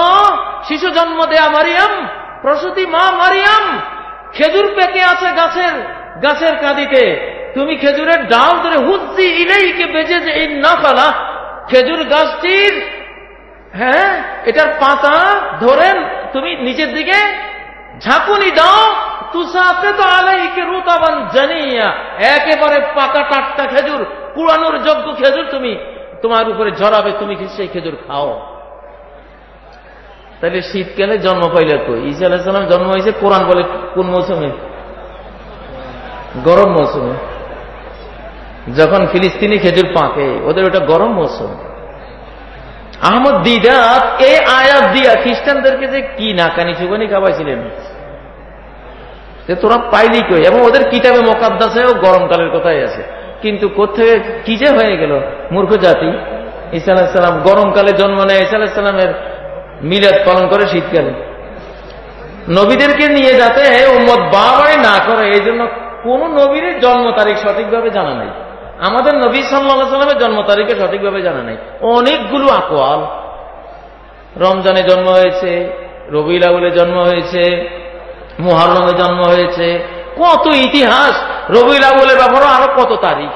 শিশু জন্ম দেয়া মারিয়াম, প্রসূতি মা মারিয়াম, খেজুর পেকে আছে গাছের গাছের কাঁদিতে। তুমি খেজুরের ডাল ধরে হুজি ইলেইকে বেজে যে এই না খেজুর গাছটির হ্যাঁ এটার পাতা ধরেন, তুমি নিচের দিকে ঝাঁকুনি দাও তুষাতে তো আলাইকে রুতাবান জানিয়া, একেবারে পাকা টাটকা খেজুর পুরানোর যোগ্য খেজুর তুমি, তোমার উপরে ঝরাবে, তুমি সেই খেজুর খাও। তাহলে শীতকালে জন্ম পাইলে কই? আলাহিসাল্লাম জন্ম হয়েছে কোরআন বলে কোন মৌসুমে? গরম মৌসুমে। যখন ফিলিস্তিনি খেজুর পাকে, ওদের ওটা গরম মৌসুম। আহমদ দিদাত এই আয়াত দিয়া খ্রিস্টানদেরকে যে কি নাকানি চুবানি খাওয়াইছিলেন? যে তোরা পাইলি কই? এবং ওদের কিতাবে মোকাদ্দাসেও গরমকালের কথাই আছে। কিন্তু কোথেকে কি যে হয়ে গেল? মূর্খ জাতি। আলাহিসাল্লাম গরমকালে জন্ম নেয়, ঈসা আলাহিসাল্লামের মিলাদ পালন করে শীতকালে। নবীদেরকে নিয়ে যাতে উম্মত বাবাই না করে এই জন্য কোন নবীর জন্ম তারিখ সঠিকভাবে জানা নাই। আমাদের নবী সাল্লাহ সাল্লামের জন্ম তারিখে সঠিকভাবে জানা নাই। অনেকগুলো আকোয়াল। রমজানে জন্ম হয়েছে, রবিউল আউলে জন্ম হয়েছে মুহারমে জন্ম হয়েছে। কত ইতিহাস! রবিউল আউলের ব্যাপারও আরও কত তারিখ।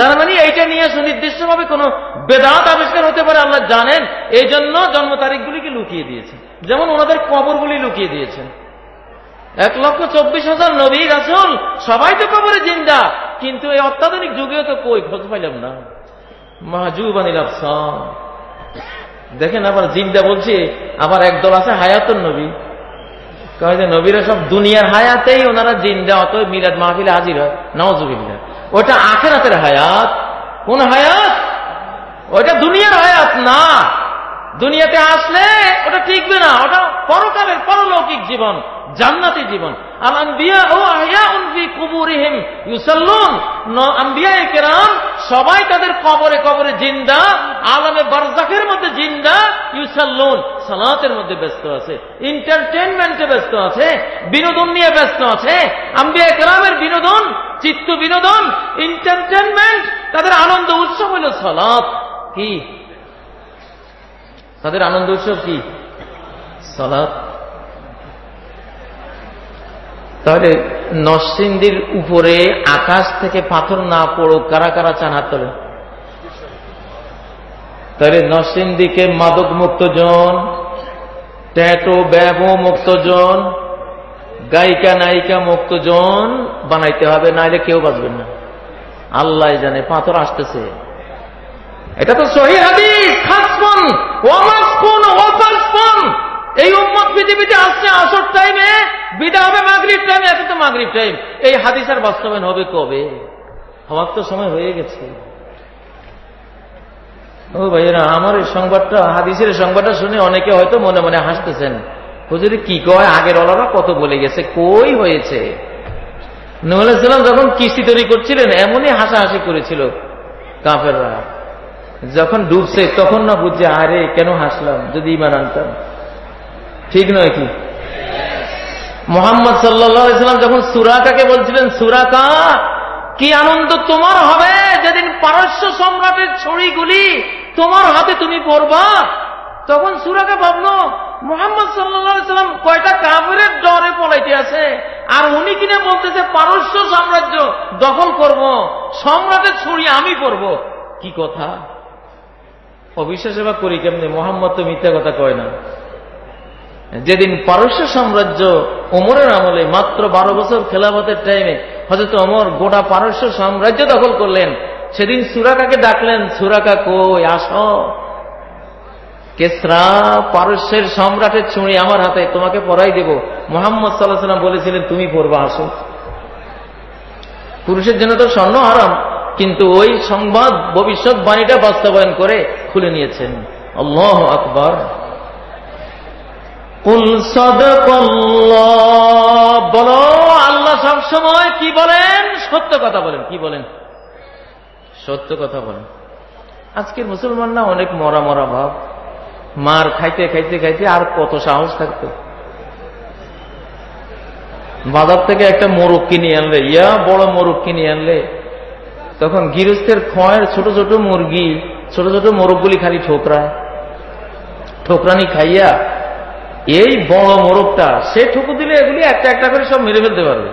তার মানে এইটা নিয়ে সুনির্দিষ্টভাবে কোন বেদাত আবিষ্কার হতে পারে, আল্লাহ জানেন। এই জন্য জন্ম তারিখগুলিকে লুকিয়ে দিয়েছেন। যেমন ওনাদের কবরগুলি লুকিয়ে দিয়েছেন। এক লক্ষ চব্বিশ হাজার নবী রাসুল, সবাই তো কবরে জিন্দা। কিন্তু এই অত্যাধুনিক যুগেও তো কই খোঁজ পাইলাম না। মাহজুব আনিল দেখেন আবার জিন্দা বলছি, আবার একদল আছে হায়াতুন নবী। কয় যে নবীরা সব দুনিয়ার হায়াতেই ওনারা জিন্দা অত মিলাদ মাহফিলে হাজির হয়। নওয়াজুবিল্লা ওটা আখেরাতের হায়াত। কোন হায়াত? ওটা দুনিয়ার হায়াত না। দুনিয়াতে আসলে ওটা টিকবে না, ওটা পরকালের পরলৌকিক জীবন, জান্নাতি জীবন। আল আম্বিয়া কেরাম, সবাই তাদের কবরে কবরে জিন্দা, আলমে বারজাকের মধ্যে জিন্দা, ইউসাল্লুন। সালাতের মধ্যে ব্যস্ত আছে এন্টারটেনমেন্টে ব্যস্ত আছে, বিনোদন নিয়ে ব্যস্ত আছে। আম্বিয়া কেরামের বিনোদন, চিত্ত বিনোদন এন্টারটেনমেন্ট তাদের আনন্দ উৎসব হল সালাত। কি? তাদের আনন্দ উৎসব কি? সালাত। তাহলে নরসিংদীর উপরে আকাশ থেকে পাথর না পড়ুক, কারা কারা চান হাত তোলে তাহলে নরসিংদীকে মাদক মুক্ত জন, ট্যাটো ব্যব মুক্ত জন, গায়িকা, নায়িকা মুক্ত জন বানাইতে হবে, নাইলে কেউ বাঁচবেন না। আল্লাহ জানে, পাথর আসতেছে। এটা তো সহি এই উম্মত পৃথিবীতে আসছে আসর টাইমে বিদা হবে মাগরিব টাইমে এত তো মাগরিব টাইম এই হাদিসের বাস্তবায়ন হবে কবে? হওয়ার তো সময় হয়ে গেছে। ও ভাইয়েরা, আমার এই সংবাদটা, হাদিসের সংবাদটা শুনে অনেকে হয়তো মনে মনে হাসতেছেন। হুজুরি কি কয়? আগের ওলারা কত বলে গেছে? কই হয়েছে? নুয়ালাম যখন কিস্তি তৈরি করছিলেন, এমনই হাসাহাসি করেছিল কাফেররা। যখন ডুবছে, তখন না বুঝছে, আরে, কেন হাসলাম? যদি ইমান আনতাম। ঠিক নয় কি? মোহাম্মদ সাল্লাম যখন সুরাকাকে বলছিলেন সুরাকা কি আনন্দ তোমার হবে? যেদিন পারস্য সম্রাটের ছড়িগুলি তোমার হাতে তুমি পড়বা তখন সুরাকা ভাবলো, মোহাম্মদ সাল্লাম কয়টা কাবরের ডরে পলাইতে আছে, আর উনি কিনে বলতেছে, পারস্য সাম্রাজ্য দখল করব, সম্রাটের ছড়ি আমি পড়ব কি কথা? অবিশ্বাস এবার করি কেমনি? মোহাম্মদ তো মিথ্যা কথা কয় না। যেদিন পারস্য সাম্রাজ্য ওমরের আমলে মাত্র বারো বছর খেলাফতের টাইমে হয়তো অমর গোটা পারস্য সাম্রাজ্য দখল করলেন, সেদিন সুরাকাকে ডাকলেন? সুরাকা কই? আস। কেসরা পারস্যের সম্রাটের ছুঁড়ি আমার হাতে তোমাকে পড়াই দেব। মোহাম্মদ সাল্লাহ সাল্লাম বলেছিলেন, তুমি পড়বা আসো। পুরুষের জন্য তো স্বর্ণ হারাম। কিন্তু ওই সংবাদ ভবিষ্যৎবাণীটা বাস্তবায়ন করে খুলে নিয়েছেন। আল্লাহ আকবর। বলো, আল্লাহ সবসময় কি বলেন? সত্য কথা বলেন। কি বলেন? সত্য কথা বলেন। আজকের মুসলমান না অনেক মরা মরা ভাব। মার খাইতে খাইতে খাইতে আর কত সাহস থাকতো। বাজার থেকে একটা মোরগ কিনে আনলে, ইয়া বড় মোরগ কিনে আনলে তখন গৃহস্থের খয়ের ছোট ছোট মুরগি, ছোট ছোট মোরগগুলি খালি ঠোকরায়। ঠোকরানি খাইয়া এই বড় মোরগটা, সে ঠুকু দিলে এগুলি একটা একটা করে সব মেরে ফেলতে পারবে।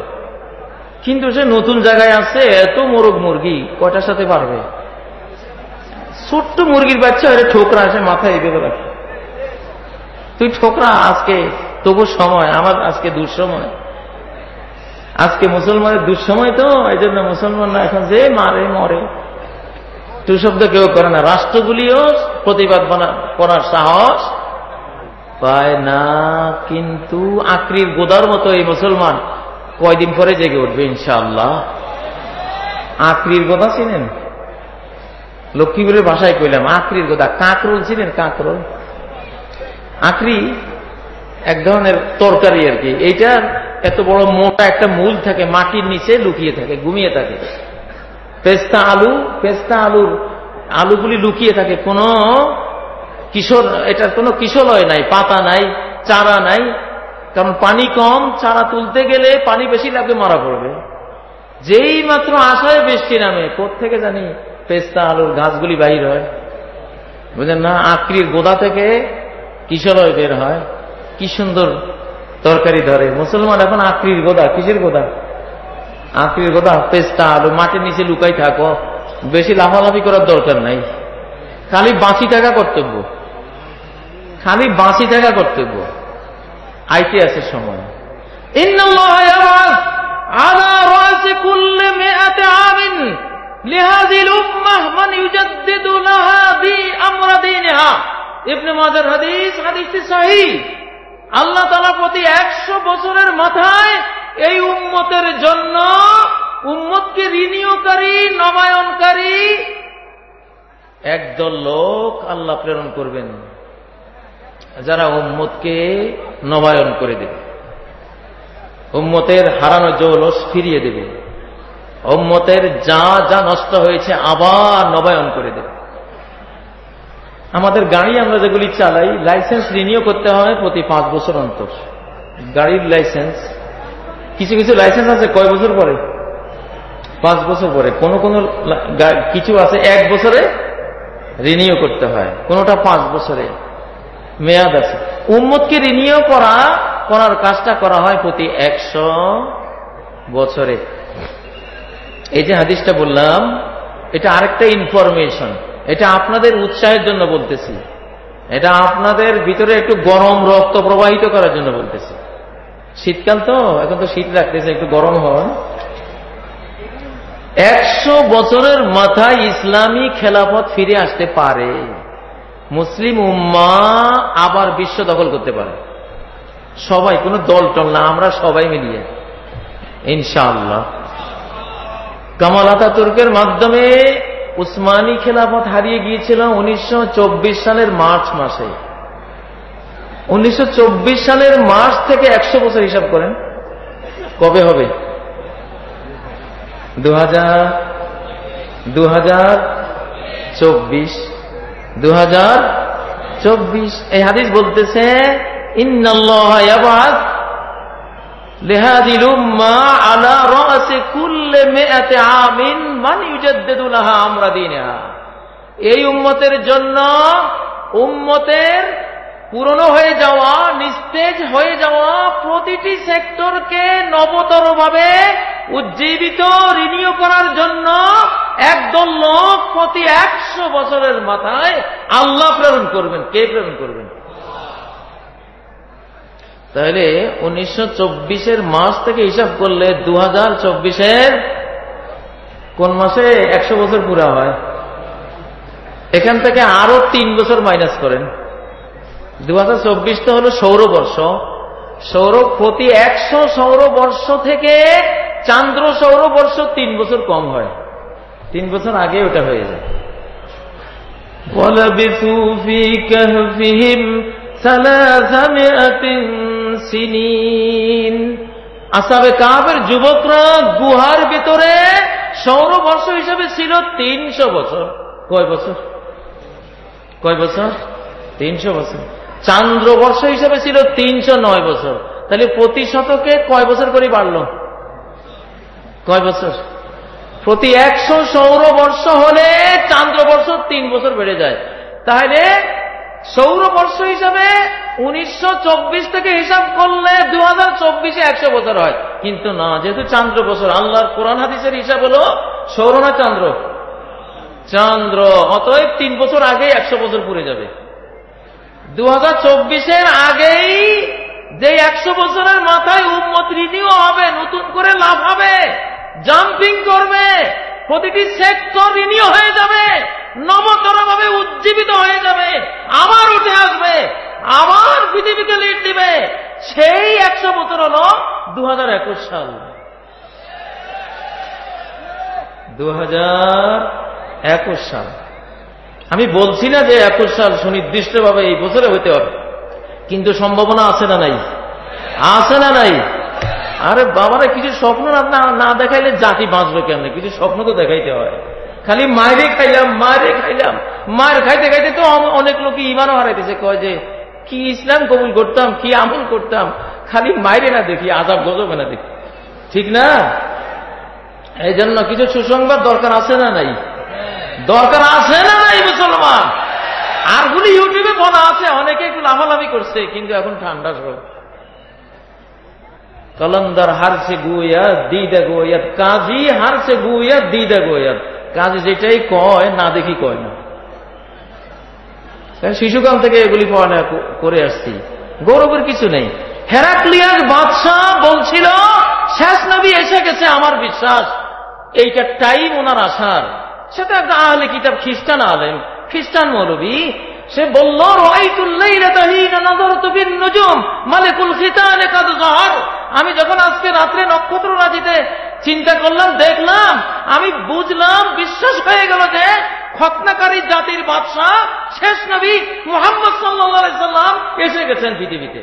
কিন্তু সে নতুন জায়গায় আছে এত মোরগ মুরগি, কয়টার সাথে পারবে? ছোট্ট মুরগির বাচ্চা এটা ঠোকরা আসে মাথায় এভাবে রাখে। তুই ঠোকরা, আজকে তবু সময়, আমার আজকে দুঃসময়। আজকে মুসলমানের দুঃসময় তো এই জন্য মুসলমানরা এখন যে মারে, মরে। শব্দ কেউ করে না। রাষ্ট্রগুলিও প্রতিবাদ করার সাহস পায় না, কিন্তু আক্রির গোদার মতো এই মুসলমান কয়দিন পরে জেগে উঠবে, ইনশাআল্লাহ। আক্রির গোদা চিনেন? লক্ষ্মীপুরের ভাষায় কইলাম আক্রির গোদা। কাঁকরোল ছিলেন কাঁকরোল। আক্রি এক ধরনের তরকারি আর কি। এইটার এত বড় মোটা একটা মূল থাকে, মাটির নিচে লুকিয়ে থাকে, ঘুমিয়ে থাকে। পেস্তা আলু, পেস্তা আলুর আলুগুলি লুকিয়ে থাকে। কোন কিশোর, এটার কোনো কিশোরয় নাই, পাতা নাই, চারা নাই। কারণ পানি কম, চারা তুলতে গেলে পানি বেশি লাগবে, মারা পড়বে। যেই মাত্র আশায় বৃষ্টি নামে থেকে জানি পেস্তা আলুর গাছগুলি বাহির হয়। বুঝলেন না? আক্রির গোদা থেকে কিশোরয় বের হয়। কি সুন্দর তরকারি ধরে। মুসলমান এখন আক্রির গোদা, কিসের গোদা? আক্রির গোদা, পেস্তা, আলু, মাটির নিচে লুকাই থাকো। বেশি লাফালাফি করার দরকার নাই। খালি বাঁচি থাকা কর্তব্য। খালি বাঁচি থাকা কর্তব্য। আইতে আছে সময় আল্লাহ তালা প্রতি একশো বছরের মাথায় এই উম্মতের জন্য উম্মতকে ঋণীয়কারী, নবায়নকারী একদল লোক আল্লাহ প্রেরণ করবেন, যারা উম্মতকে নবায়ন করে দেবে। উম্মতের হারানো জৌলস ফিরিয়ে দেবে। উম্মতের যা যা নষ্ট হয়েছে আবার নবায়ন করে দেবে। আমাদের গাড়ি আমরা যেগুলি চালাই লাইসেন্স রিনিউ করতে হয় প্রতি পাঁচ বছর অন্তর। গাড়ির লাইসেন্স কিছু কিছু লাইসেন্স আছে কয় বছর পরে? পাঁচ বছর পরে। কোন কোন কিছু আছে এক বছরে রিনিউ করতে হয়, কোনটা পাঁচ বছরে। মেয়াদ আছে। উম্মতকে রিনিউ করা, করার কাজটা করা হয় প্রতি একশো বছরে। এই যে হাদিসটা বললাম, এটা আরেকটা ইনফরমেশন এটা আপনাদের উৎসাহের জন্য বলতেছি। এটা আপনাদের ভিতরে একটু গরম রক্ত প্রবাহিত করার জন্য বলতেছি। শীতকাল তো, এখন তো শীত লাগতেছে, একটু গরম হন। একশো বছরের মাথায় ইসলামী খেলাফত ফিরে আসতে পারে। মুসলিম উম্মা আবার বিশ্ব দখল করতে পারে। সবাই, কোনো দল টল না, আমরা সবাই মিলিয়ে। ইনশাআল্লাহ। কামাল তুর্কের মাধ্যমে উসমানী খেলাফত হারিয়ে গিয়েছিল উনিশশো চব্বিশ সালের মার্চ মাসে। উনিশশো চব্বিশ সালের মার্চ থেকে একশো বছর হিসাব করেন। কবে হবে? দু হাজার দু হাজার চব্বিশ। দু হাজার চব্বিশ। এই হাদিস বলতেছে এই উম্মতের জন্য উম্মতের পুরনো হয়ে যাওয়া, নিস্তেজ হয়ে যাওয়া প্রতিটি সেক্টরকে নবতর ভাবে উজ্জীবিত রিনিউ করার জন্য একদল লোক প্রতি একশো বছরের মাথায় আল্লাহ প্রেরণ করবেন। কে প্রেরণ করবেন? তাহলে উনিশশো চব্বিশের মাস থেকে হিসাব করলে দু হাজার চব্বিশের কোন মাসে একশো বছর পুরা হয়? এখান থেকে আরও তিন বছর মাইনাস করেন। দু হাজার চব্বিশ তো হল সৌরবর্ষ। সৌর প্রতি একশো সৌরবর্ষ থেকে চান্দ্র সৌরবর্ষ তিন বছর কম হয়। তিন বছর আগে ওটা হয়ে যায়। আসাবে কাবের যুবকরা গুহার ভিতরে সৌরবর্ষ হিসাবে ছিল তিনশো বছর। কয় বছর? কয় বছর? তিনশো বছর। চান্দ্রবর্ষ হিসাবে ছিল তিনশো নয় বছর। তাহলে প্রতি শতকে কয় বছর করে বাড়ল? কয় বছর? প্রতি একশো সৌর বর্ষ হলে চান্দ্র বর্ষ তিন বছর বেড়ে যায়। তাহলে সৌর বর্ষ হিসাবে উনিশশো থেকে হিসাব করলে দু হাজার চব্বিশে একশো বছর হয়। কিন্তু না, যেহেতু চান্দ্র বছর, আল্লাহর কোরআন হাদিসের হিসাব হলো সৌর না চান্দ্র? চন্দ্র, অতএব তিন বছর আগেই একশো বছর পুরে যাবে। দু হাজার চব্বিশের আগেই যে একশো বছরের মাথায় উম্মত রিনিউ হবে, নতুন করে লাভ হবে, জাম্পিং করবে, প্রতিটি সেক্টর রিনিউ হয়ে যাবে। নবতর ভাবে উজ্জীবিত হয়ে যাবে, আবার উঠে আসবে, আবার পৃথিবীকে লিড দিবে। সেই একশো বছর হল দু সাল। দু হাজার একুশ সাল। আমি বলছি না যে একুশ সাল সুনির্দিষ্টভাবে এই বছরে হইতে হবে, কিন্তু সম্ভাবনা আছে না নাই? আছে না নাই? আরে বাবারা, কিছু স্বপ্ন না দেখাইলে জাতি বাঁচবে কেন কিছু স্বপ্ন তো দেখাইতে হয়। খালি মায়েরে খাইলাম মায়েরে খাইলাম। মায়ের খাইতে খাইতে তো অনেক লোক ইমানও হারাইতেছে, কয় যে, কি ইসলাম কবুল করতাম, কি আমল করতাম, খালি মায়েরে না দেখি, আজাব গজবে না দেখি। ঠিক না? এই জন্য কিছু সুসংবাদ দরকার আছে না নাই? দরকার আছে না নাই মুসলমান? আরগুলি ইউটিউবে বলা আছে, অনেকে একটু লাভালাভি করছে, কিন্তু এখন ঠান্ডা সব কলন্দার হারছে গুয়াত দিদা গোয়াত কাজী হারছে গুয়াত দিদা গোয়াত কাজী যেটাই কয়, না দেখি কয় না। শিশুকাল থেকে এগুলি পড়ানো করে আসছি। গৌরবের কিছু নেই। হেরাক্লিয়ার বাদশাহ বলছিল, শেষ নবী এসে গেছে আমার বিশ্বাস। এইটা টাইম ওনার আসার। সেটা একটা আহলে কিতাব খ্রিস্টান আলেন খ্রিস্টান মৌলবী। সে বলল মালিকুল আমি যখন আজকে রাত্রে নক্ষত্র রাজিতে চিন্তা করলাম, দেখলাম, আমি বুঝলাম, বিশ্বাস হয়ে গেল যে খতনাকারী জাতির বাদশাহ, শেষ নবী মোহাম্মদ সাল্লাম এসে গেছেন পৃথিবীতে।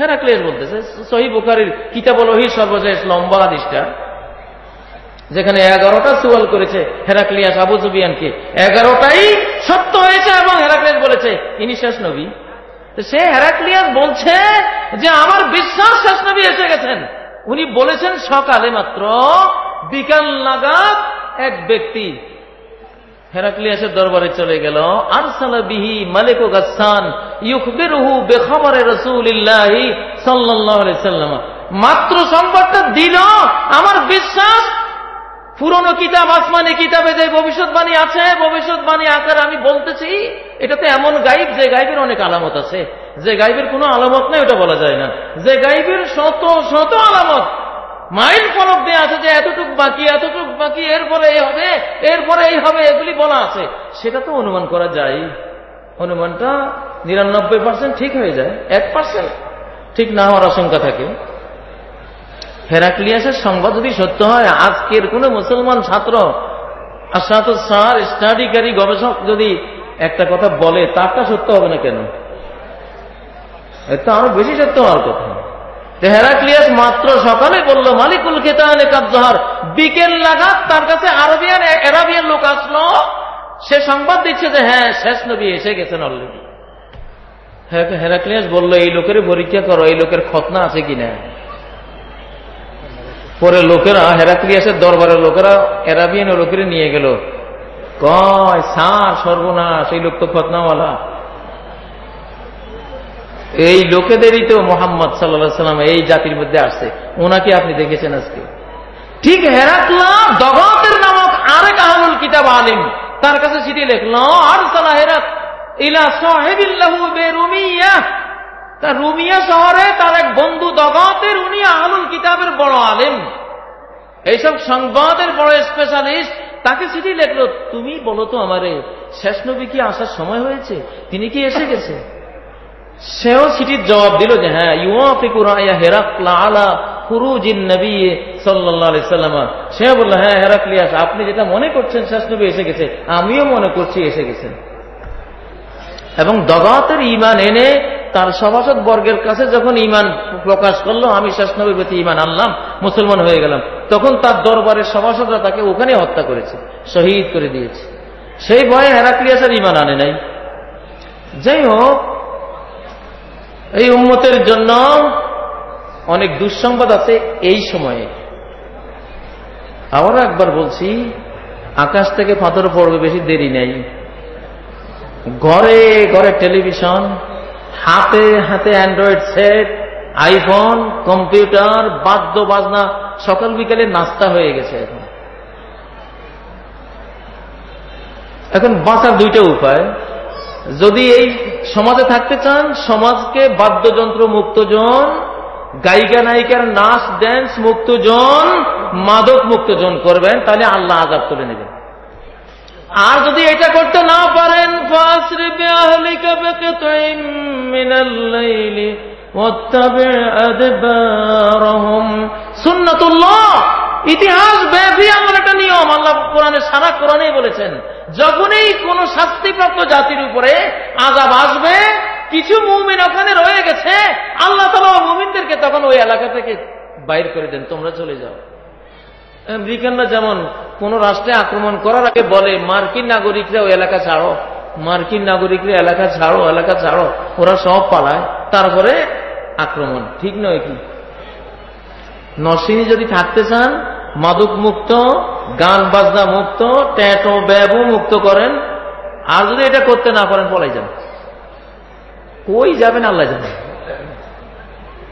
হেরাক্লেস বলতেছে, সহি বুখারির কিতাবল ওহি সর্বশেষ লম্বা আদিষ্টা যেখানে এগারোটা সুয়াল করেছে হেরাক্লিয়াস আবু সুবিয়ানকে এগারোটাই সত্য হয়েছে এবং হেরাক্লিয়াস বলেছে, ইনি শেষ নবী। সে হেরাক্লিয়াস বলছে যে, আমার বিশ্বাস শেষ নবী এসে গেছেন। উনি বলেছেন সকালে মাত্র বিকাল নাগাদ এক ব্যক্তি হেরাক্লিয়াসের দরবারে চলে গেল। আরসালা বিহি মালিক গাছান ইউকবিরহু বেখবরে রসুলিল্লাহি সাল্লাল্লাহু আলাইহি সাল্লাম। মাত্র সংবাদটা দিল। আমার বিশ্বাস, পুরনো কিতাব, আসমানি কিতাবে যে ভবিষ্যৎবাণী আছে, ভবিষ্যৎবাণী আকার আমি বলতেছি, এটাতে এমন গাইব যে গাইবের অনেক আলামত আছে। যে গাইবের কোনো আলামত নেই, ওটা বলা যায় না। যে গাইবের শত শত আলামত, মাইল ফলক দেওয়া আছে যে এতটুক বাকি এতটুক বাকি, এরপরে এই হবে, এরপরে এই হবে, এগুলি বলা আছে। সেটা তো অনুমান করা যায়। অনুমানটা নিরানব্বই পার্সেন্ট ঠিক হয়ে যায়, এক পার্সেন্ট ঠিক না হওয়ার আশঙ্কা থাকে। হেরাক্লিয়াসের সংবাদ যদি সত্য হয়, আজকের কোন মুসলমান ছাত্র আসাত সার স্টাডিকারী গবেষক যদি একটা কথা বলে, তারটা সত্য হবে না কেন? এটা আরও বেশি সত্য হওয়ার কথা। হেরাক্লিয়াস মাত্র সকালে বলল, মালিকুল খেতানে কাবজাহার। বিকেল লাগাত তার কাছে আরবিয়ান, এরাবিয়ান লোক আসলো। সে সংবাদ দিচ্ছে যে হ্যাঁ শেষ নবী, এসে গেছেন অলরেডি হেরাক্লিয়াস বলল, এই লোকের পরীক্ষা করো, এই লোকের খতনা আছে কিনা পরে লোকেরা হেরাক্লিয়াসের দরবারের লোকেরা, এরাবিয়ান লোকের নিয়ে গেল। কয় সার সর্বনাশ, এই লোক তো খতনাওয়ালা। এই লোকেদেরই তো মোহাম্মদ সাল্লা সাল্লাম এই জাতির মধ্যে আসছে। ওনাকে আপনি দেখেছেন আজকে। ঠিক হেরাকলা দগতের নামক আরেক আহমুল কিতাব আলিম, তার কাছে চিঠি লিখল আর সালা হেরাত ইলা সাহেবিল্লাহু বে রুমিয়া তার রুমিয়া শহরে তার এক বন্ধু দগতের, উনি আহলুল কিতাবের বড় আলিম। এইসব সংবাদের বড় স্পেশালিস্ট তাকে চিঠি লেখলো, তুমি বলো তো আমারে, শেষ নবী কি আসার সময় হয়েছে? তিনি কি এসে গেছে? সেও চিঠির জবাব দিল যে হ্যাঁ সে বলল হ্যাঁ হেরাকলিয়াস, আপনি যেটা মনে করছেন শেষ নবী এসে গেছে, আমিও মনে করছি এসে গেছেন এবং দগাতের ইমান এনে তার সভাসদ বর্গের কাছে যখন ইমান প্রকাশ করল, আমি শেষ নবীর প্রতি ইমান আনলাম, মুসলমান হয়ে গেলাম। তখন তার দরবারের সভাসদরা তাকে ওখানে হত্যা করেছে, শহীদ করে দিয়েছে। সেই ভয়ে হেরাক্লিয়াসের ইমান আনে নাই। যাই হোক এই উন্মতের জন্য অনেক দুঃসংবাদ আছে এই সময়ে। আবারও একবার বলছি, আকাশ থেকে পাথর পড়বে বেশি দেরি নেই। ঘরে ঘরে টেলিভিশন, হাতে হাতে অ্যান্ড্রয়েড সেট, আইফোন, কম্পিউটার, বাদ্য বাজনা, সকাল বিকালে নাস্তা হয়ে গেছে এখন। এখন বাঁচার দুইটা উপায়। যদি এই সমাজে থাকতে চান, সমাজকে বাদ্যযন্ত্র মুক্তজন, গায়িকা নায়িকার নাচ ড্যান্স মুক্তজন, মাদক মুক্তজন করবেন, তাহলে আল্লাহ আজাব তুলে নেবেন। আর যদি এটা করতে না পারেন ইতিহাস ব্যাপী আমার একটা নিয়ম, আল্লাহ কোরআনে সারা কোরআনে বলেছেন। যখনই কোন শাস্তিপ্রাপ্ত জাতির উপরে আজাব আসবে, কিছু মুমিন ওখানে রয়ে গেছে, আল্লাহ তালা মুমিনদেরকে তখন ওই এলাকা থেকে বাইর করে দেন, তোমরা চলে যাও। আমেরিকানরা যেমন কোন রাষ্ট্রে আক্রমণ করার আগে বলে, মার্কিন নাগরিকরা ওই এলাকা ছাড়ো, মার্কিন নাগরিকরা এলাকা ছাড়ো এলাকা ছাড়ো, ওরা সব পালায়। তারপরে আক্রমণ। ঠিক নয় কি? নরসিংহী যদি থাকতে চান, মাদক মুক্ত, গান বাজনা মুক্ত, ট্যাটো ব্যাবও মুক্ত করেন। আর যদি এটা করতে না পারেন, পলাই যান। কই যাবেন আল্লাহ জানেন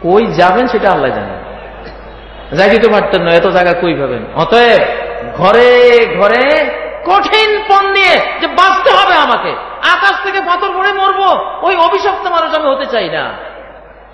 কই যাবেন সেটা আল্লাহ জানেন দিতে পারতেন না, এত জায়গা কই পাবেন? অতএব ঘরে ঘরে কঠিন পণ নিয়ে যে বাঁচতে হবে আমাকে। আকাশ থেকে পাথর পড়ে মরবো, ওই অভিশপ্ত মানুষ আমি হতে চাই না।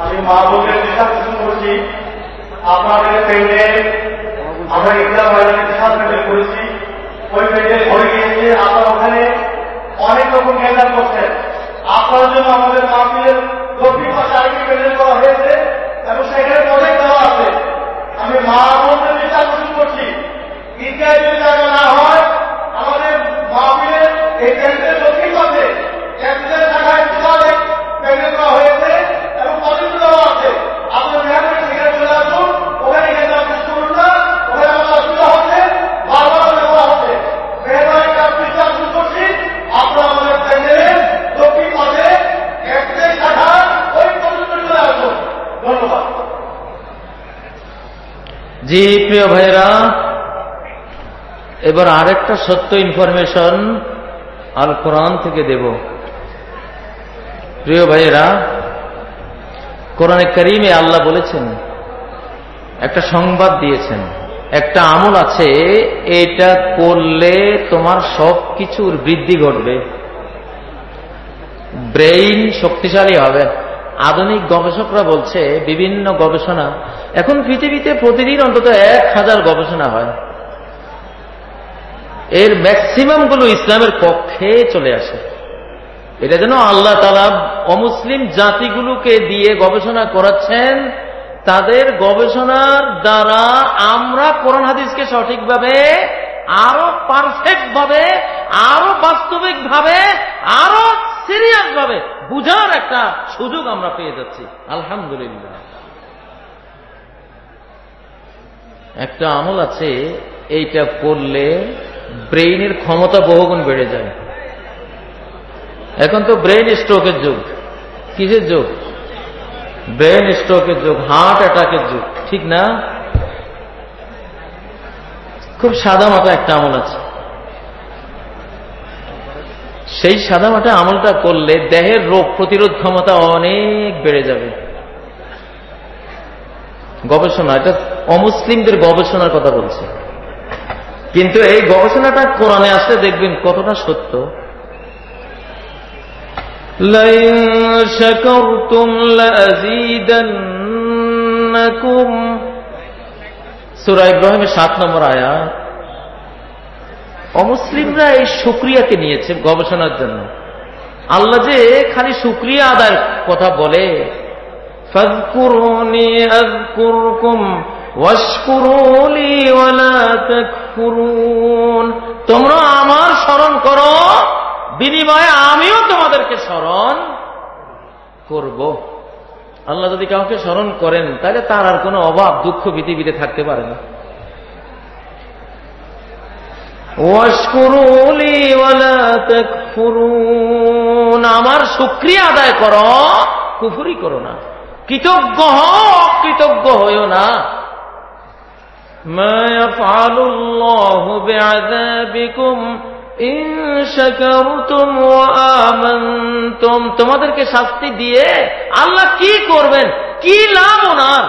আমি মা বোনের বিশ্বাস করছি। আপনাদের পেন্ডে আমরা ইন্দিরা বাজারের দিশা প্যান্ডেল করেছি। ওই প্যান্ডেল হয়ে গিয়েছে। আপনার ওখানে অনেক রকম কেন্দ্র করছেন। আপনার জন্য আমাদের মাহফিলের দক্ষিণ পাশে আরেকটি প্যান্ডেল করা হয়েছে এবং সেখানে অনেক দেওয়া আছে আমি মা বোনদের বিশ্বাস করছি ঈদগায় যদি জায়গা না হয় আমাদের মাহফিলের এই প্যান্ডেল দক্ষিণ পাশে ক্যান্সার শাখায় বিশাল এক প্যান্ডেল করা হয়েছে এবং পবিত্র দেওয়া আছে আপনার মেহমান সেখানে চলে আসুন ওখানে গেলে আপনি শুনুন না ওখানে আমার অসুবিধা হচ্ছে বারবার দেওয়া হচ্ছে মেহমানের কাজ বিশ্বাস করছি আপনারা আমাদের প্যান্ডেলের দক্ষিণ পাশে ক্যান্সার শাখা ওই পবিত্র চলে আসুন ধন্যবাদ জি, প্রিয় ভাইরা এবার আরেকটা সত্য ইনফরমেশন আল কোরআন থেকে দেব। প্রিয় ভাইয়েরা, কোরআনে করিমে আল্লাহ বলেছেন, একটা সংবাদ দিয়েছেন, একটা আমল আছে, এটা করলে তোমার সব কিছুর বৃদ্ধি ঘটবে। ব্রেইন শক্তিশালী হবে। আধুনিক গবেষকরা বলছে, বিভিন্ন গবেষণা এখন পৃথিবীতে প্রতিদিন অন্তত এক হাজার গবেষণা হয়। এর ম্যাক্সিমামগুলো ইসলামের পক্ষে চলে আসে। এটা যেন আল্লাহ তালা অমুসলিম জাতিগুলোকে দিয়ে গবেষণা করাচ্ছেন, তাদের গবেষণার দ্বারা আমরা কোরআন হাদিসকে সঠিকভাবে, আরও পারফেক্ট ভাবে আরও বাস্তবিক ভাবে আরও সিরিয়াস ভাবে বুঝার একটা সুযোগ আমরা পেয়ে যাচ্ছি। আলহামদুলিল্লাহ। একটা আমল আছে, এইটা করলে ব্রেইনের ক্ষমতা বহুগুণ বেড়ে যায়। এখন তো ব্রেন স্ট্রোকের যুগ। কিসের যুগ? ব্রেন স্ট্রোকের যুগ, হার্ট অ্যাটাকের যুগ, ঠিক না? খুব সাদা মাথা একটা আমল আছে। সেই সাদা মাথা আমলটা করলে দেহের রোগ প্রতিরোধ ক্ষমতা অনেক বেড়ে যাবে। গবেষণা এটা অমুসলিমদের গবেষণার কথা বলছে কিন্তু এই গবেষণাটা কোরআনে আসলে দেখবেন কতটা সত্য لئن شكرتم لأزيدنكم সুরা ইব্রাহিমের সাত নম্বর আয়া অমুসলিমরা এই সুক্রিয়াকে নিয়েছে গবেষণার জন্য আল্লাহ যে খালি সুক্রিয়া আদায়ের কথা বলে فاذكروني أذكركم واشكروا لي ولا تكفرون তোমরা আমার স্মরণ করো বিনিময়ে আমিও তোমাদেরকে স্মরণ করব আল্লাহ যদি কাউকে স্মরণ করেন তাহলে তার আর কোনো অভাব দুঃখ পৃথিবীতে থাকতে পারে না ওয়াশকুরুলি ওয়ালা তাকফুরুন আমার শুকরিয়া আদায় করো কুফরি করো না কৃতজ্ঞ হও অকৃতজ্ঞ হইও না ما يفعل الله بعذابكم ইন শাকারতুম ওয়া আমানতুম তোমাদেরকে শাস্তি দিয়ে আল্লাহ কি করবেন কি লাভ ওনার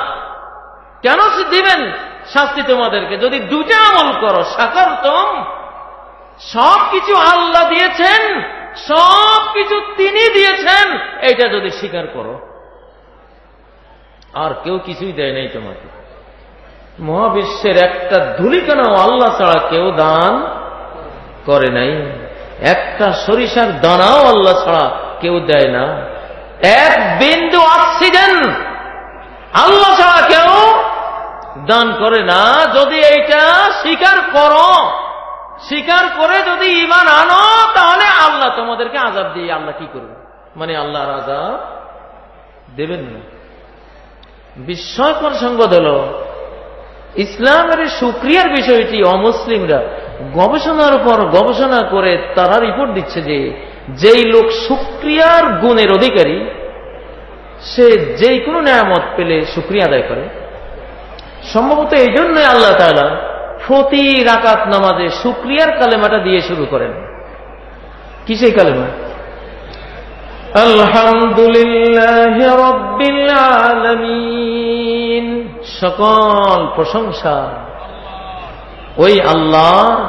কেন দিবেন শাস্তি তোমাদেরকে যদি দুটা আমল করো শাকারতুম সব কিছু আল্লাহ দিয়েছেন সব কিছু তিনি দিয়েছেন এটা যদি স্বীকার করো আর কেউ কিছুই দেয় নাই তোমাকে। মহাবিশ্বের একটা ধুলিকানাও আল্লাহ ছাড়া কেউ দান করে নাই। একটা সরিষার দানাও আল্লাহ ছাড়া কেউ দেয় না। এক বিন্দু অক্সিজেন আল্লাহ ছাড়া কেউ দান করে না। যদি এইটা স্বীকার করো, স্বীকার করে যদি ইমান আনো, তাহলে আল্লাহ তোমাদেরকে আজাব দিয়ে আল্লাহ কি করবে? মানে আল্লাহর আজাব দেবেন না। বিস্ময়কর সংবাদ হল, ইসলামের সুক্রিয়ার বিষয়টি অমুসলিমরা গবেষণার উপর গবেষণা করে তারা রিপোর্ট দিচ্ছে যে, যেই লোক সুক্রিয়ার গুণের অধিকারী, সে যেই কোনো নিয়ামত পেলে সুক্রিয়া আদায় করে। সম্ভবত এই জন্যই আল্লাহ তালা প্রতি রাকাত নামাজে সুক্রিয়ার কালেমাটা দিয়ে শুরু করেন। কি সেই কালেমা? আলহামদুলিল্লাহ রব্বিল আলামিন। সকল প্রশংসা। ওই আল্লাহ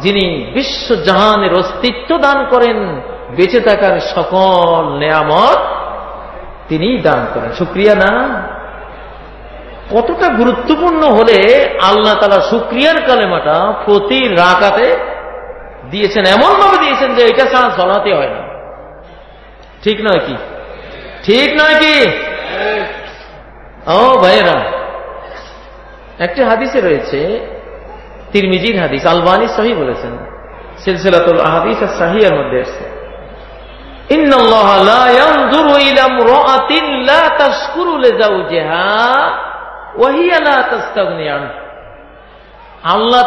যিনি বিশ্ব জাহানের অস্তিত্ব দান করেন, বেঁচে থাকার সকল নেয়ামত তিনি দান করেন। শুক্রিয়া না? কতটা গুরুত্বপূর্ণ হলে আল্লাহ তালা শুক্রিয়ার কালেমাটা প্রতি রাকাতে দিয়েছেন, এমনভাবে দিয়েছেন যে এটা ছাড়া চলাতে হয় না। ঠিক নয় কি? ঠিক নয় কি? ও ভাইয়েরা, একটি হাদিসে রয়েছে, তিরমিজির হাদিস, আলবানি সহি বলেছেন, সিলসিলাতুল হাদিস আর সাহিয়ার মধ্যে এসছে। আল্লাহ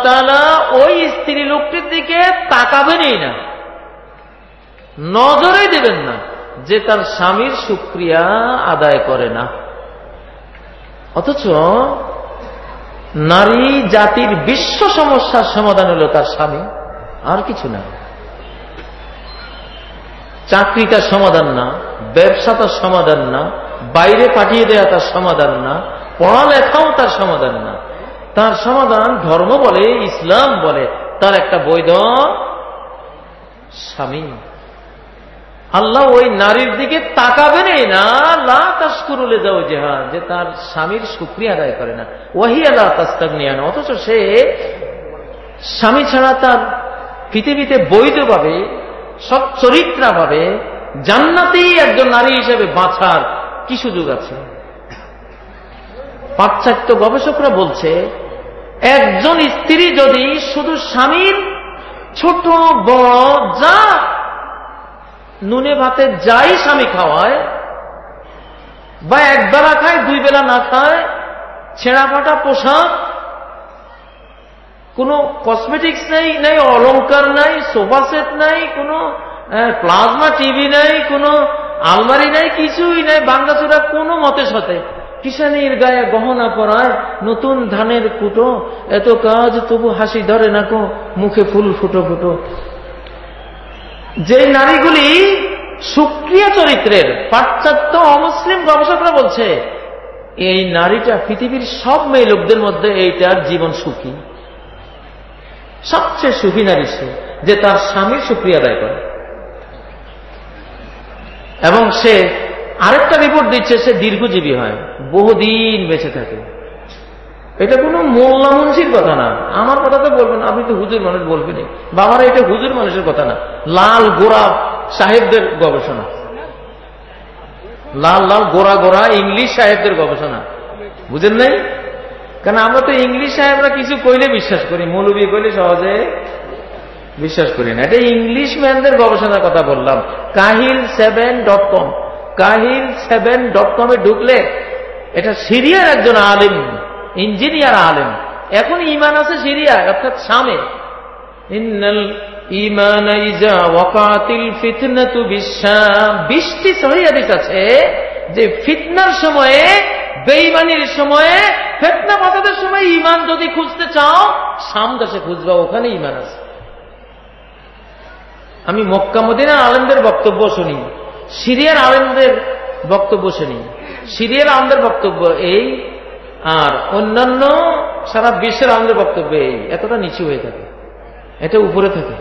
ওই স্ত্রী লোকটির দিকে তাকাবেনই না, নজরে দেবেন না। যে তার স্বামীর সুক্রিয়া আদায় করে না। অথচ নারী জাতির বিশ্ব সমস্যার সমাধান হলো তার স্বামী, আর কিছু না। চাকরিটা সমাধান না ব্যবসা তার সমাধান না, বাইরে পাঠিয়ে দেওয়া তার সমাধান না, পড়ালেখাও তার সমাধান না। তার সমাধান ধর্ম বলে, ইসলাম বলে, তার একটা বৈধ স্বামী। আল্লাহ ওই নারীর দিকে তাকাবেনই না লা তাস্কুরুলে যাও জেহাদ, যে তার স্বামীর সুক্রিয়া আদায় করে না। ওহি আল্লাহ তাস্তাগনিয়ান অথচ সে স্বামী ছাড়া তার পৃথিবীতে বৈধভাবে, সব চরিত্রাভাবে জান্নাতেই একজন নারী হিসেবে বাঁচার কি সুযোগ আছে? পাশ্চাত্য গবেষকরা বলছে, একজন স্ত্রী যদি শুধু স্বামীর ছোট, বড়, যা নুনে ভাতে যাই স্বামী খাওয়ায়, বা এক বেলা খায়, দুই বেলা না খায়, ছেঁড়া ফাটা পোশাক, কোনো কসমেটিক্স নেই নেই অলঙ্কার নাই, সোফা সেট নাই, কোনো প্লাজমা টিভি নাই, কোনো আলমারি নাই, কিছুই নাই বাঙ্গাচুরা কোনো মতে সাথে। কিষানির গায়ে গহনা পরায়, নতুন ধানের কুটো, এত কাজ তবু হাসি ধরে নাকো মুখে ফুল ফুটো ফুটো। যে নারীগুলি সুক্রিয়া চরিত্রের পাশ্চাত্য অমুসলিম গবেষকরা বলছে, এই নারীটা পৃথিবীর সব মেয়ে লোকদের মধ্যে এইটার জীবন সুখী। সবচেয়ে সুখী নারী সে, যে তার স্বামীর সুক্রিয়া আদায় করে। এবং সে আরেকটা রিপোর্ট দিচ্ছে, সে দীর্ঘজীবী হয়, বহুদিন বেঁচে থাকে। এটা কোনো মোল্লা মুন্সির কথা না। আমার কথা তো বলবেন, আপনি তো হুজুর মানুষ বলবেনই। বাবারা এটা হুজুর মানুষের কথা না। লাল গোড়া সাহেবদের গবেষণা। লাল লাল গোড়া গোড়া ইংলিশ সাহেবদের গবেষণা। বুঝেন নাই? কারণ আমরা তো ইংলিশ সাহেবরা কিছু কইলে বিশ্বাস করি, মৌলবী কইলে সহজে বিশ্বাস করি না। এটা ইংলিশ ম্যানদের গবেষণার কথা বললাম। কাহিল সেভেন ডট কম। কাহিল সেভেন ডট কমে ঢুকলে এটা সিরিয়ার একজন আলিম ইঞ্জিনিয়ার আলেম। এখন ইমান আছে সিরিয়ায় অর্থাৎ সামে। ইন্নাল ইমান বৃষ্টি সহিয়াদিস আছে যে ফিতনার সময়ে বেইমানির সময়ে ফেতনা ফাসাদের সময় ইমান যদি খুঁজতে চাও সাম দেশে খুঁজবা ওখানে ইমান আছে। আমি মক্কা মদিনা আলেমদের বক্তব্য শুনি সিরিয়ার আলেমদের বক্তব্য শুনি। সিরিয়ার আলেমদের বক্তব্য এই আর অন্যান্য সারা বিশ্বের আলেমদের বক্তব্য এই, এতটা নিচু হয়ে থাকে, এটা উপরে থাকে।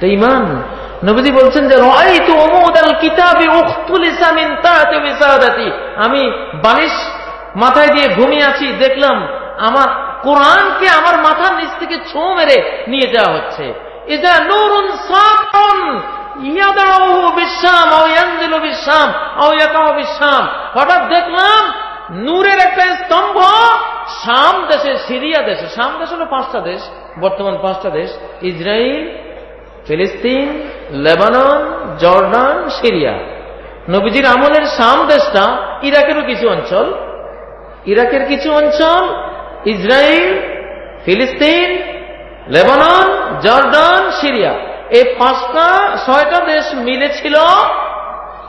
তো ইমান নবীজি বলছেন যে আমি বালিশ মাথায় দিয়ে ঘুমিয়ে আছি, দেখলাম আমার কোরআনকে আমার মাথার নিচ থেকে ছো মেরে নিয়ে যাওয়া হচ্ছে। এটা নুরুন সাফন ইয়াদাউহু বিশাম আও ইয়ানজিলু বিশাম আও ইয়াকাউ বিশাম হঠাৎ দেখলাম নূরের একটা স্তম্ভ, শাম দেশে সিরিয়া দেশে। শাম দেশ হলো পাঁচটা দেশ, বর্তমান পাঁচটা দেশ। ইসরায়েল ফিলিস্তিন, লেবানন, জর্ডান, সিরিয়া। নবীজির আমলের শাম দেশটা ইরাকেরও কিছু অঞ্চল। ইরাকের কিছু অঞ্চল ইসরায়েল ফিলিস্তিন, লেবানন, জর্ডান, সিরিয়া। এই পাঁচটা, ছয়টা দেশ মিলেছিল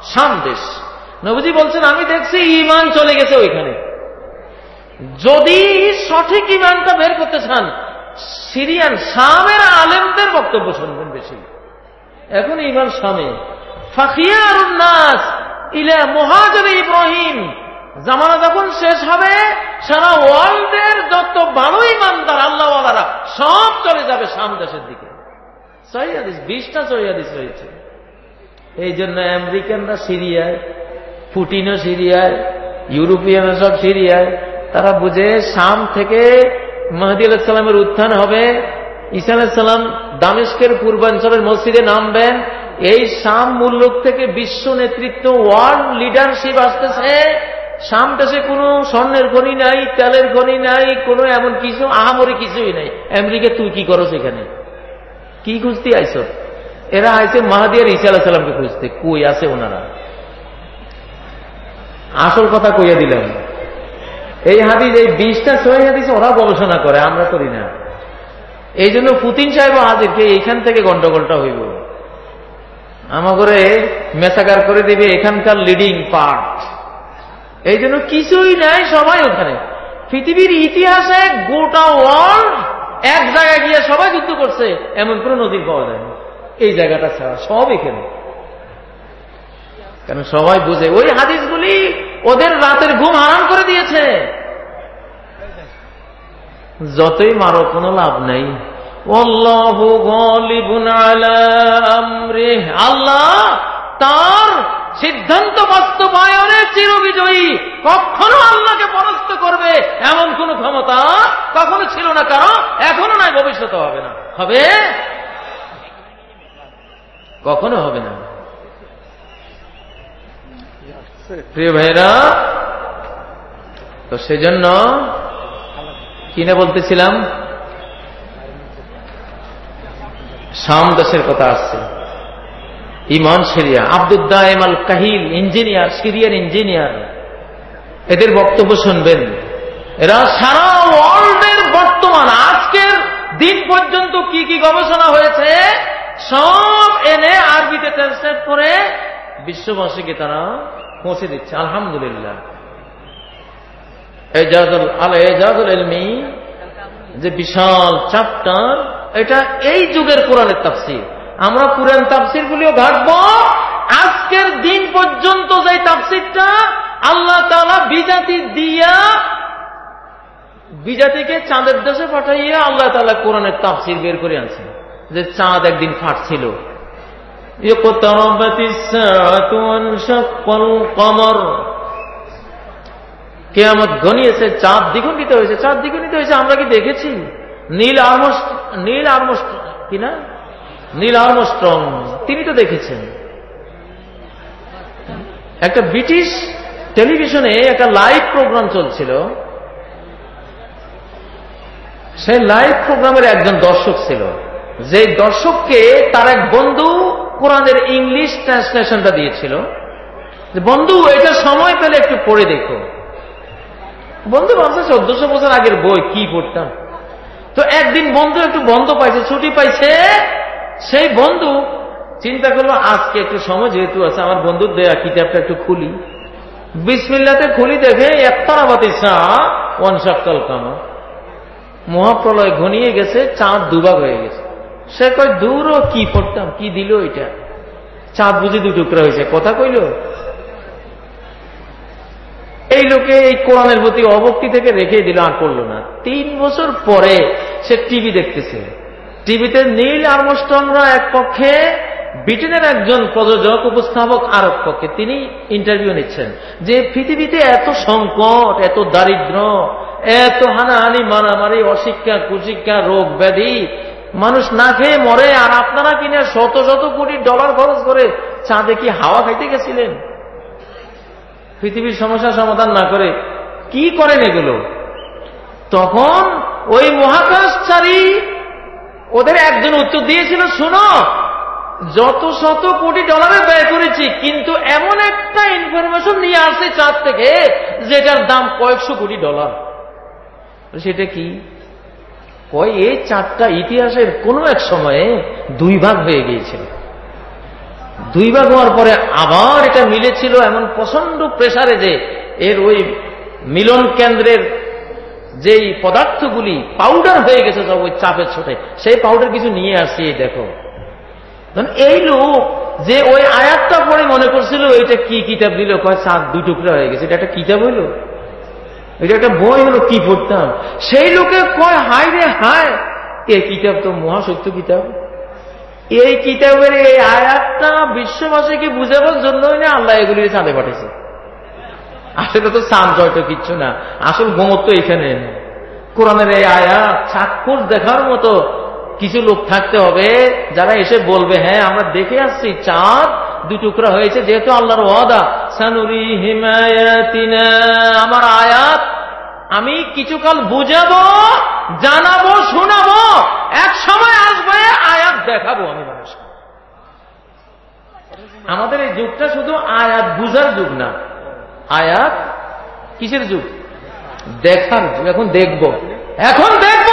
শাম দেশ। নবীজি বলছেন, আমি দেখছি ইমান চলে গেছে ওইখানে। যদি সঠিক ইমানটা বের করতে চান, সিরিয়ান শামের আলেমদের বক্তব্য শুনবেন বেশি। এখন ইমান শামে ফাখিয়ার নাস ইলা মহাজন ইব্রাহিম। জামানা যখন শেষ হবে, সারা ওয়ার্ল্ডের যত ভালো ইমানদার আল্লাহওয়ালারা সব চলে যাবে শাম দেশের দিকে। সহিদিস বিশটা সহিদিস রয়েছে। এই জন্য আমেরিকানরা সিরিয়ায় পুটিনও সিরিয়ায় ইউরোপিয়ানরা সব সিরিয়ায়। তারা বুঝে শাম থেকে মাহদি আলাহিসাল্লামের উত্থান হবে। ঈসা আলাহিসাল্লাম দামেস্কের পূর্বাঞ্চলের মসজিদে নামবেন। এই শাম মূল্যক থেকে বিশ্ব নেতৃত্ব, ওয়ার্ল্ড লিডারশিপ আসতেছে। শাম দেশে কোনো স্বর্ণের খনি নাই, তেলের খনি নাই, কোনো এমন কিছু, আহামরি কিছুই নাই। আমেরিকা, তুই কি করো সেখানে? কি খুঁজতে আইস এরা আইসে মাহাদিয়ার ঈসা আলাহিসাল্লামকে খুঁজতে। কই আছে ওনারা? আসল কথা কইয়া দিলাম। এই হাদিস, এই বিশটা ছয় হাদিস ওরা গবেষণা করে, আমরা করি না। এই জন্য পুতিন সাহেব হাজিরকে এইখান থেকে গন্ডগোলটা হইব। আমাগরে মেসাকার করে দিবে এখানকার লিডিং পার্ট এই জন্য কিছুই নাই সবাই ওখানে। পৃথিবীর ইতিহাসে গোটা ওয়ার্ল্ড এক জায়গায় গিয়ে সবাই যুদ্ধ করছে, এমন কোন নদীর পাওয়া যায় এই জায়গাটা ছাড়া সব এখানে। কারণ সবাই বুঝে, ওই হাদিসগুলি ওদের রাতের ঘুম হারাম করে দিয়েছে। যতই মারো, কোনো লাভ নাই। আল্লাহ তার সিদ্ধান্ত বাস্তবায়নে চিরবিজয়ী। কখনো আল্লাহকে পরাস্ত করবে এমন কোন ক্ষমতা কখনো ছিল না, কারণ এখনও নাই, ভবিষ্যতে হবে না। হবে? কখনো হবে না। প্রিয় ভাইরা তো সেজন্য কিনে বলতেছিলাম, শাম দাসের কথা আসছে। ইমান সিরিয়া আব্দুদ্দা এমাল কাহিল, ইঞ্জিনিয়ার, সিরিয়ার ইঞ্জিনিয়ার, এদের বক্তব্য শুনবেন। এরা সারা ওয়ার্ল্ডের বর্তমান, আজকের দিন পর্যন্ত কি কি গবেষণা হয়েছে, সব এনে আরবিতে ট্রান্সলেট করে বিশ্ববাসীকে তারা পৌঁছে দিচ্ছে, আলহামদুলিল্লাহ। এজাজুল, আল এজাজুল এলমি যে বিশাল চ্যাপ্টার এটা এই যুগের কোরআনের তাফসির। আমরা কোরআন তাফসির গুলিও ঘাটব। আজকের দিন পর্যন্ত যে তাফসিরটা, আল্লাহ তালা বিজাতি দিয়া বিজাতিকে চাঁদের দেশে পাঠাইয়া আল্লাহ তালা কোরআনের তাফসির বের করে আনছেন। যে চাঁদ একদিন ফাটছিল। কমর। কেয়ামত ঘনিয়েছে, চাঁদ দ্বিগুণিত হয়েছে। চাঁদ দ্বিগুণিত হয়েছে, আমরা কি দেখেছি? নীল আর্মস্ট নীল আর্মস্ট, কি না? নীল আর্মস্ট্রং, তিনি তো দেখেছেন। একটা ব্রিটিশ টেলিভিশনে একটা লাইভ প্রোগ্রাম চলছিল। সেই লাইভ প্রোগ্রামের একজন দর্শক ছিল। যে দর্শককে তার এক বন্ধু কোরআনের ইংলিশ ট্রান্সলেশনটা দিয়েছিল। বন্ধু, এটা সময় পেলে একটু পড়ে দেখো। বন্ধু, ভাবছে চোদ্দশো বছর আগের বই, কি পড়তাম? তো একদিন বন্ধু একটু বন্ধ পাইছে, ছুটি পাইছে। সেই বন্ধু চিন্তা করল, আজকে একটু সময় যেহেতু আছে, আমার বন্ধুর দেয়া কিতাবটা একটু খুলি। বিসমিল্লাতে খুলি দেখে একতারাবাতি চা, ওয়ান সকাল কামা। মহাপ্রলয় ঘনিয়ে গেছে, চাঁদ দুভাগ হয়ে গেছে। সে কয়, দূরও কি পড়তাম? কি দিল এটা? চাঁদ বুঝি দু টুকরা হয়েছে। কথা কইল? এই লোকে এই কোরআনের প্রতি অবক্তি থেকে রেখে দিল, আর করল না। তিন বছর পরে সে টিভি দেখতেছে। টিভিতে নীল আর্মস্ট্রংরা এক পক্ষে, ব্রিটেনের একজন প্রযোজক, উপস্থাপক আর এক পক্ষে, তিনি ইন্টারভিউ নিচ্ছেন। যে পৃথিবীতে এত সংকট, এত দারিদ্র, এত হানাহানি, মারামারি, অশিক্ষা, কুশিক্ষা, রোগ ব্যাধি মানুষ না খেয়ে মরে, আর আপনারা কিনে শত শত কোটি ডলার খরচ করে চাঁদে কি হাওয়া খাইতে গেছিলেন? পৃথিবীর সমস্যা সমাধান না করে কি করেন এগুলো? তখন ওই মহাকাশচারী ওদের একজন উত্তর দিয়েছিল, শুনো, যত শত কোটি ডলারে ব্যয় করেছি, কিন্তু এমন একটা ইনফরমেশন নিয়ে আসছে চাঁদ থেকে, যেটার দাম কয়েকশো কোটি ডলার। সেটা কি? কয় এই চারটা ইতিহাসের কোনো এক সময়ে দুই ভাগ হয়ে গিয়েছিল। দুই ভাগ হওয়ার পরে আবার এটা মিলেছিল এমন প্রচণ্ড প্রেসারে যে এর ওই মিলন কেন্দ্রের যেই পদার্থগুলি পাউডার হয়ে গেছে সব ওই চাপের ছোটে, সেই পাউডার কিছু নিয়ে এই দেখো। এই লোক যে ওই আয়াতটা পরে মনে করছিল এটা কি কিতাব দিল? কয়, চাঁদ, দুই টুকরা হয়ে গেছে। এটা একটা কিতাব হইল। এটা একটা বই হলো, কি পড়তাম সেই লোকে কয় হাই রে, হায়! এই কিতাব তো মহাসত্য কিতাব। এই কিতাবের এই আয়াতটা বিশ্ববাসীকে বুঝাবার জন্যই না আল্লাহ এগুলি চাঁদে পাঠিয়েছে। আসলে তো চাঁদ জয়তো কিচ্ছু না, আসল গোমত্ব এখানে। কোরআনের এই আয়াত চাক্ষুষ দেখার মতো কিছু লোক থাকতে হবে যারা এসে বলবে হ্যাঁ আমরা দেখে আসছি, চাঁদ দু টুকরা হয়েছে, যেহেতু আল্লাহর ওয়াদা সানুরি হিমায়াতিনা আমার আয়াত, আমি কিছুকাল বুঝাবো, জানাব, শোনাবো, এক সময় আসবে, আয়াত দেখাবো আমি মানুষ আমাদের এই যুগটা শুধু আয়াত বুঝার যুগ না। আয়াত কিসের যুগ? দেখার যুগ। এখন দেখব। এখন দেখব!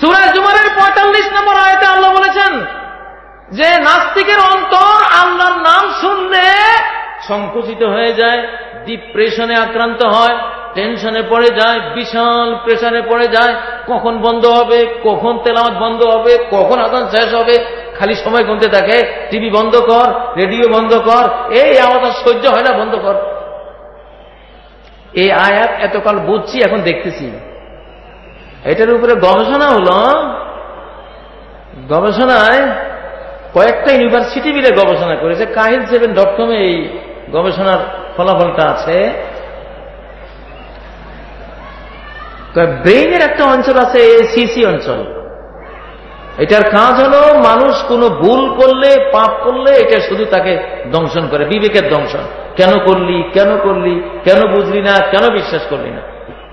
সুরাজ জুমারের পঁয়তাল্লিশ নম্বর আয়তে আল্লাহ বলেছেন যে নাস্তিকের অন্তর আল্লাহর নাম শুনলে সংকুচিত হয়ে যায় ডিপ্রেশনে আক্রান্ত হয় টেনশনে পড়ে যায়, বিশাল প্রেশারে পড়ে যায়, কখন বন্ধ হবে, কখন তেলাওয়াত বন্ধ হবে, কখন আদান শেষ হবে, খালি সময় গুনতে থাকে টিভি বন্ধ কর রেডিও বন্ধ কর, এই আওয়াজ সহ্য হয় না, বন্ধ কর। এই আয়াত এতকাল বুঝছি, এখন দেখতেছি। এটার উপরে গবেষণা হলো, গবেষণায় কয়েকটা ইউনিভার্সিটি মিলে গবেষণা করেছে। কাহিল সেভেন ডট কমে এই গবেষণার ফলাফলটা আছে। ব্রেইনের একটা অঞ্চল আছে সিসি অঞ্চল। এটার কাজ হলো মানুষ কোনো ভুল করলে, পাপ করলে এটা শুধু তাকে দংশন করে, বিবেকের দংশন। কেন করলি কেন করলি, কেন বুঝলি না, কেন বিশ্বাস করলি না?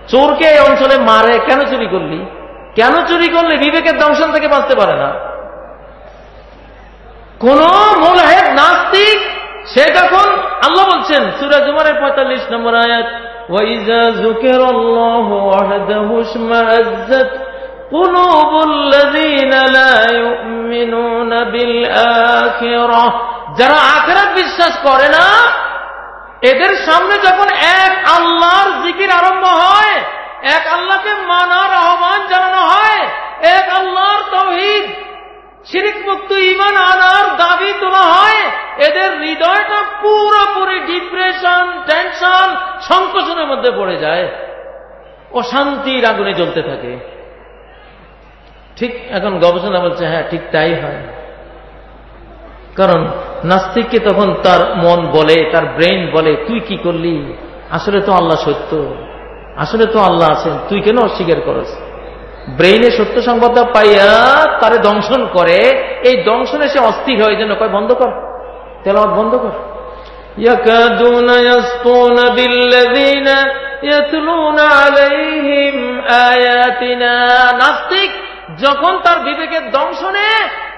চোরকে এই অঞ্চলে মারে, কেন চুরি করলি? কেন চুরি করলে বিবেকের দংশন থেকে বাঁচতে পারে না? কোন মূলহেদ নাস্তিক সে তখন আল্লাহ বলছেন সুরাজ উমারের পঁয়তাল্লিশ নম্বর আয়াত وإذا ذكر الله وحده اشمأزت قلوب الذين لا يؤمنون بالآخرة যারা আখেরাত বিশ্বাস করে না এদের সামনে যখন এক আল্লাহর জিকির আরম্ভ হয় এক আল্লাহকে মানার আহ্বান জানানো হয় এক আল্লাহর তৌহিদ শিরিক মুক্ত ইমান আনার দাবি তোলা হয়। এদের হৃদয়টা পুরোপুরি ডিপ্রেশন, টেনশন, সংকোচনের মধ্যে পড়ে যায়। অশান্তির আগুনে জ্বলতে থাকে। ঠিক এখন গবেষণা বলছে হ্যাঁ ঠিক তাই হয়। কারণ নাস্তিককে তখন তার মন বলে, তার ব্রেন বলে, তুই কি করলি? আসলে তো আল্লাহ সত্য। আসলে তো আল্লাহ আছেন। তুই কেন অস্বীকার করস? ব্রেইনে সত্য সংবাদটা পাইয়া তারে দংশন করে এই দংশনে সে অস্থির হয় যেন কয় বন্ধ কর তেলাওয়াত বন্ধ কর يكادون يسطون بالذين يتلون عليهم آياتنا নাস্তিক যখন তার বিবেকের দংশনে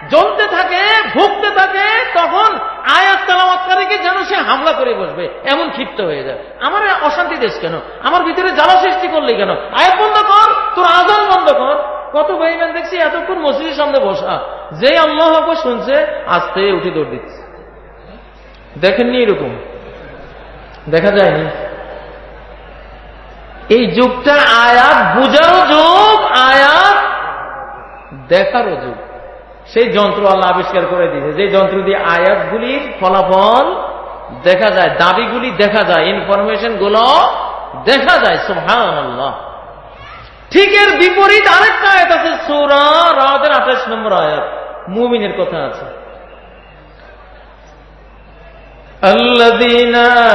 জ্বলতে থাকে, ভুগতে থাকে, তখন আয়াত তালামাতকারীকে যেন সে হামলা করে বসবে, এমন ক্ষিপ্ত হয়ে যায়। আমার অশান্তি দেশ কেন? আমার ভিতরে জ্বালা সৃষ্টি করলি কেন? আয়াত বন্ধ কর, তোর আজান বন্ধ কর। কত ভাইম্যান দেখছি এতক্ষণ মসজিদের সামনে বসা। যে আল্লাহ শুনছে আস্তে উঠে দৌড় দিচ্ছে। দেখেননি এরকম? দেখা যায়নি? এই যুগটা আয়াত বুঝারও যুগ, আয়াত দেখারও যুগ। সেই যন্ত্র আল্লাহ আবিষ্কার করে দিয়েছে যে যন্ত্র দিয়ে আয়াতগুলির ফলাফল দেখা যায় দাবিগুলি দেখা যায় ইনফরমেশন গুলো দেখা যায় সোহান আল্লাহ ঠিক এর বিপরীত আরেকটা আয়াত আছে সৌরা রাতের আঠাশ নম্বর আয়াত মুমিনের কথা আছে الذين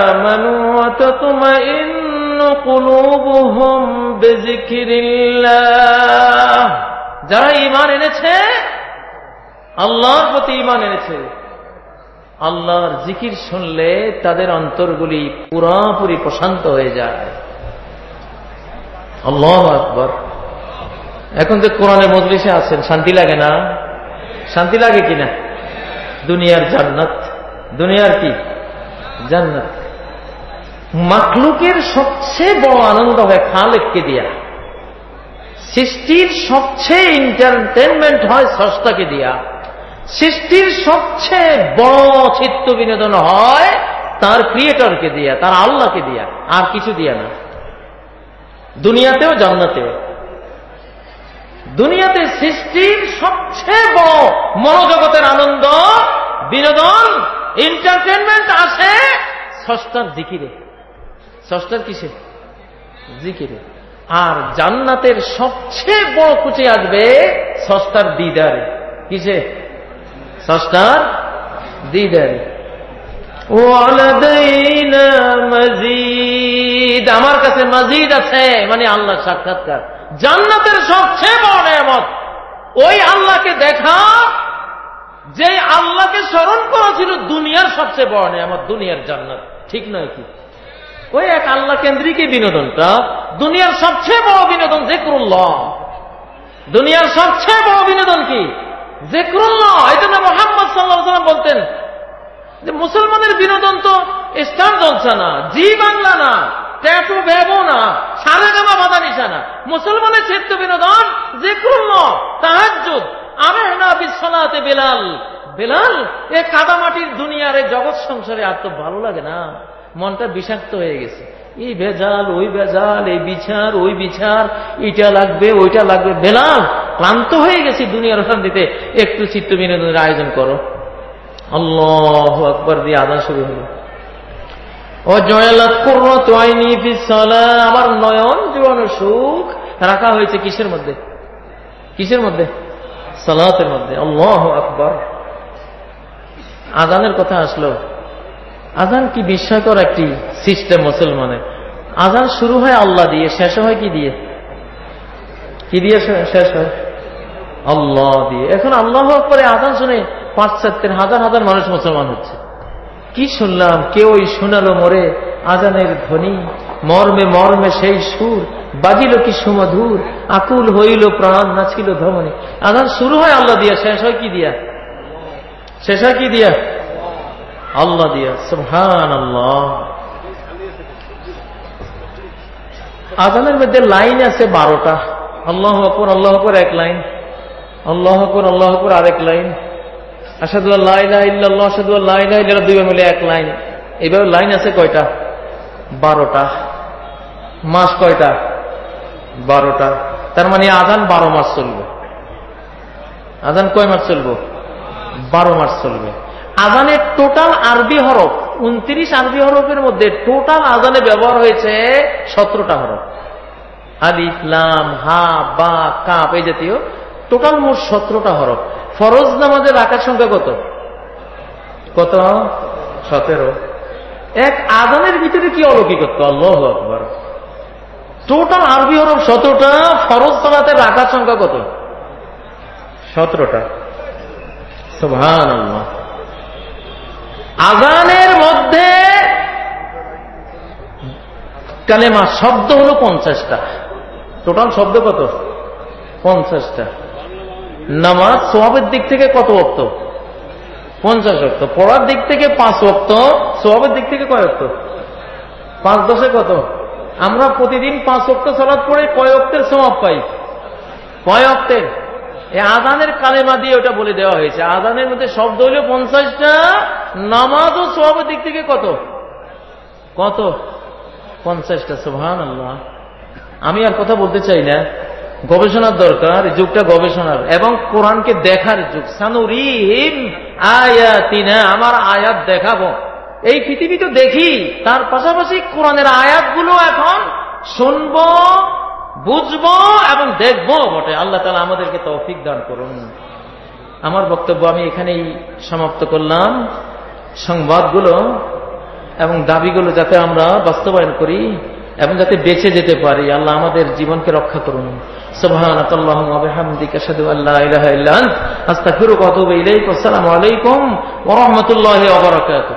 آمنوا وتطمئن قلوبهم بذكر الله যারা ইমান এনেছে আল্লাহর প্রতি ইমান এনেছে। আল্লাহর জিকির শুনলে তাদের অন্তরগুলি পুরাপুরি প্রশান্ত হয়ে যায়। আল্লাহ আকবর। এখন যে কোরআনে মজলিসে আছেন, শান্তি লাগে না? শান্তি লাগে কিনা? দুনিয়ার জান্নাত। দুনিয়ার কি? জান্নাত। মাকলুকের সবচেয়ে বড় আনন্দ হয় খালেককে দিয়া। সৃষ্টির সবচেয়ে এন্টারটেনমেন্ট হয় সস্তাকে দিয়া। সৃষ্টির সবচেয়ে বড় চিত্ত বিনোদন হয় তার ক্রিয়েটরকে দিয়া, তার আল্লাহকে দিয়া, আর কিছু দিয়া না। দুনিয়াতেও জান্নাতেও দুনিয়াতে সৃষ্টির সবচেয়ে বড় মনোজগতের আনন্দ, বিনোদন এন্টারটেনমেন্ট আসে ষষ্ঠার জিকিরে। ষষ্ঠার কিসে? জিকিরে। আর জান্নাতের সবচেয়ে বড় কুচে আসবে ষষ্ঠার দিদারে। কিসে? ষষ্ঠার দিদারে। মজিদ। আমার কাছে মজিদ আছে মানে আল্লাহ সাক্ষাৎকার। জান্নাতের সবচেয়ে বড় নেয়ামত, ওই আল্লাহকে দেখা যে আল্লাহকে স্মরণ করা ছিল দুনিয়ার সবচেয়ে বড় নেয়ামত, দুনিয়ার জান্নাত। ঠিক নয় কি? ওই এক আল্লাহ কেন্দ্রিক বিনোদনটা দুনিয়ার সবচেয়ে বড় বিনোদন যে জেকরুল্লাহ। দুনিয়ার সবচেয়ে বড় বিনোদন কি? মোহাম্মদ বলতেন যে মুসলমানের বিনোদন তো স্টার জলসা না, জি বাংলা না, ট্যাটু ভেবো না, সারে জামা বাধা নিশা না। মুসলমানের চিত্ত বিনোদন জেকরুল্লাহ তাহাজুদ না বিশ্বনাথে বেলাল বেলাল, এ কাদামাটির দুনিয়ার এই জগৎ সংসারে আর তো ভালো লাগে না। মনটা বিষাক্ত হয়ে গেছে। এই ভেজাল, ওই ভেজাল, এই বিচার, ওই বিচার, এটা লাগবে, ওইটা লাগবে। বেলাল, ক্লান্ত হয়ে গেছি দুনিয়ার শান্তিতে একটু চিত্ত বিনোদনের আয়োজন করো। আল্লাহ আকবর দিয়ে আদান শুরু হলো। ও জয়ালাত করো তোয়াইনি আমার নয়ন জোয়ানো সুখ রাখা হয়েছে কিসের মধ্যে? কিসের মধ্যে? সালাতের মধ্যে। আল্লাহ আকবর। আজানের কথা আসলো। আজান কি বিস্ময়কর একটি সিস্টেম মুসলমানের। আজান শুরু হয় আল্লাহ দিয়ে, শেষ হয় কি দিয়ে? কি দিয়ে শেষ হয়? আল্লাহ দিয়ে। এখন আল্লাহ পরে আজান শুনে পাঁচ চারটের হাজার হাজার মানুষ মুসলমান হচ্ছে। কি শুনলাম? কেউ শোনালো মরে, আজানের ধ্বনি, মর্মে মর্মে সেই সুর, বাজিল কি সুমধুর, আকুল হইল প্রাণ নাছিল ধমনী। আজান শুরু হয় আল্লাহ দিয়া, শেষ হয় কি দিয়া? শেষ হয় কি দিয়া? আল্লাহ দিয়া সুহান আল্লাহ আজানের মধ্যে লাইন আছে বারোটা। আল্লাহ অকর আল্লাহ অকর এক লাইন। আল্লাহ অকর আল্লাহ অকর আরেক লাইন। আসাদুল্লাহ ইল্লাহ আসাদুল্লাহ ইল্লাহ দুইবার মিলে এক লাইন। এইভাবে লাইন আছে কয়টা? বারোটা। মাস কয়টা? বারোটা। তার মানে আজান বারো মাস চলবে। আজান কয় মাস চলবো? বারো মাস চলবে। আজানের টোটাল আরবি হরফ, উনত্রিশ আরবি হরফের মধ্যে টোটাল আজানে ব্যবহার হয়েছে সতেরোটা হরফ। আল ইসলাম হা, বা কাপ এই জাতীয় টোটাল মোট সতেরোটা হরফ। ফরজ নামাজের রাখার সংখ্যা কত? কত? সতেরো। এক, আজানের ভিতরে কি অলৌকিকত্ব? আল্লাহ আকবর। টোটাল আরবি হরফ সতেরোটা, ফরজ সালাতে রাখার সংখ্যা কত? সতেরোটা। আল্লাহ আজানের মধ্যে কালেমা শব্দ হলো পঞ্চাশটা। টোটাল শব্দ কত? পঞ্চাশটা। নামাজ সোয়াবের দিক থেকে কত অক্ত পঞ্চাশ অক্ত পড়ার দিক থেকে পাঁচ অক্ত সোয়াবের দিক থেকে কয় অক্ত পাঁচ দশে কত? আমরা প্রতিদিন পাঁচ অক্ত সলাদ পড়ে কয় অক্তের সমাপ পাই? কয় অক্তের এই আদানের কালেমা দিয়ে ওটা বলে দেওয়া হয়েছে। আদানের মধ্যে শব্দ হলো পঞ্চাশটা, নামাজ ও সোয়াবের দিক থেকে কত? কত? পঞ্চাশটা সোহান আল্লাহ আমি আর কথা বলতে চাই না। গবেষণার দরকার যুগটা গবেষণার। এবং কোরআনকে দেখার যুগ। সানুরিহিম আয়াতিনা, আমার আয়াত দেখাবো। এই পৃথিবী তো দেখি, তার পাশাপাশি কোরআনের আয়াতগুলো এখন শুনব বুঝব এবং দেখব বটে আল্লাহ তালা আমাদেরকে তৌফিক দান করুন আমার বক্তব্য আমি এখানেই সমাপ্ত করলাম সংবাদগুলো এবং দাবিগুলো যাতে আমরা বাস্তবায়ন করি এবং যাতে বেঁচে যেতে পারি আল্লাহ আমাদের জীবনকে রক্ষা করুন سبحانك اللهم وبحمدك اشهد ان لا اله الا انت استغفرك واتوب اليك والسلام عليكم ورحمه الله وبركاته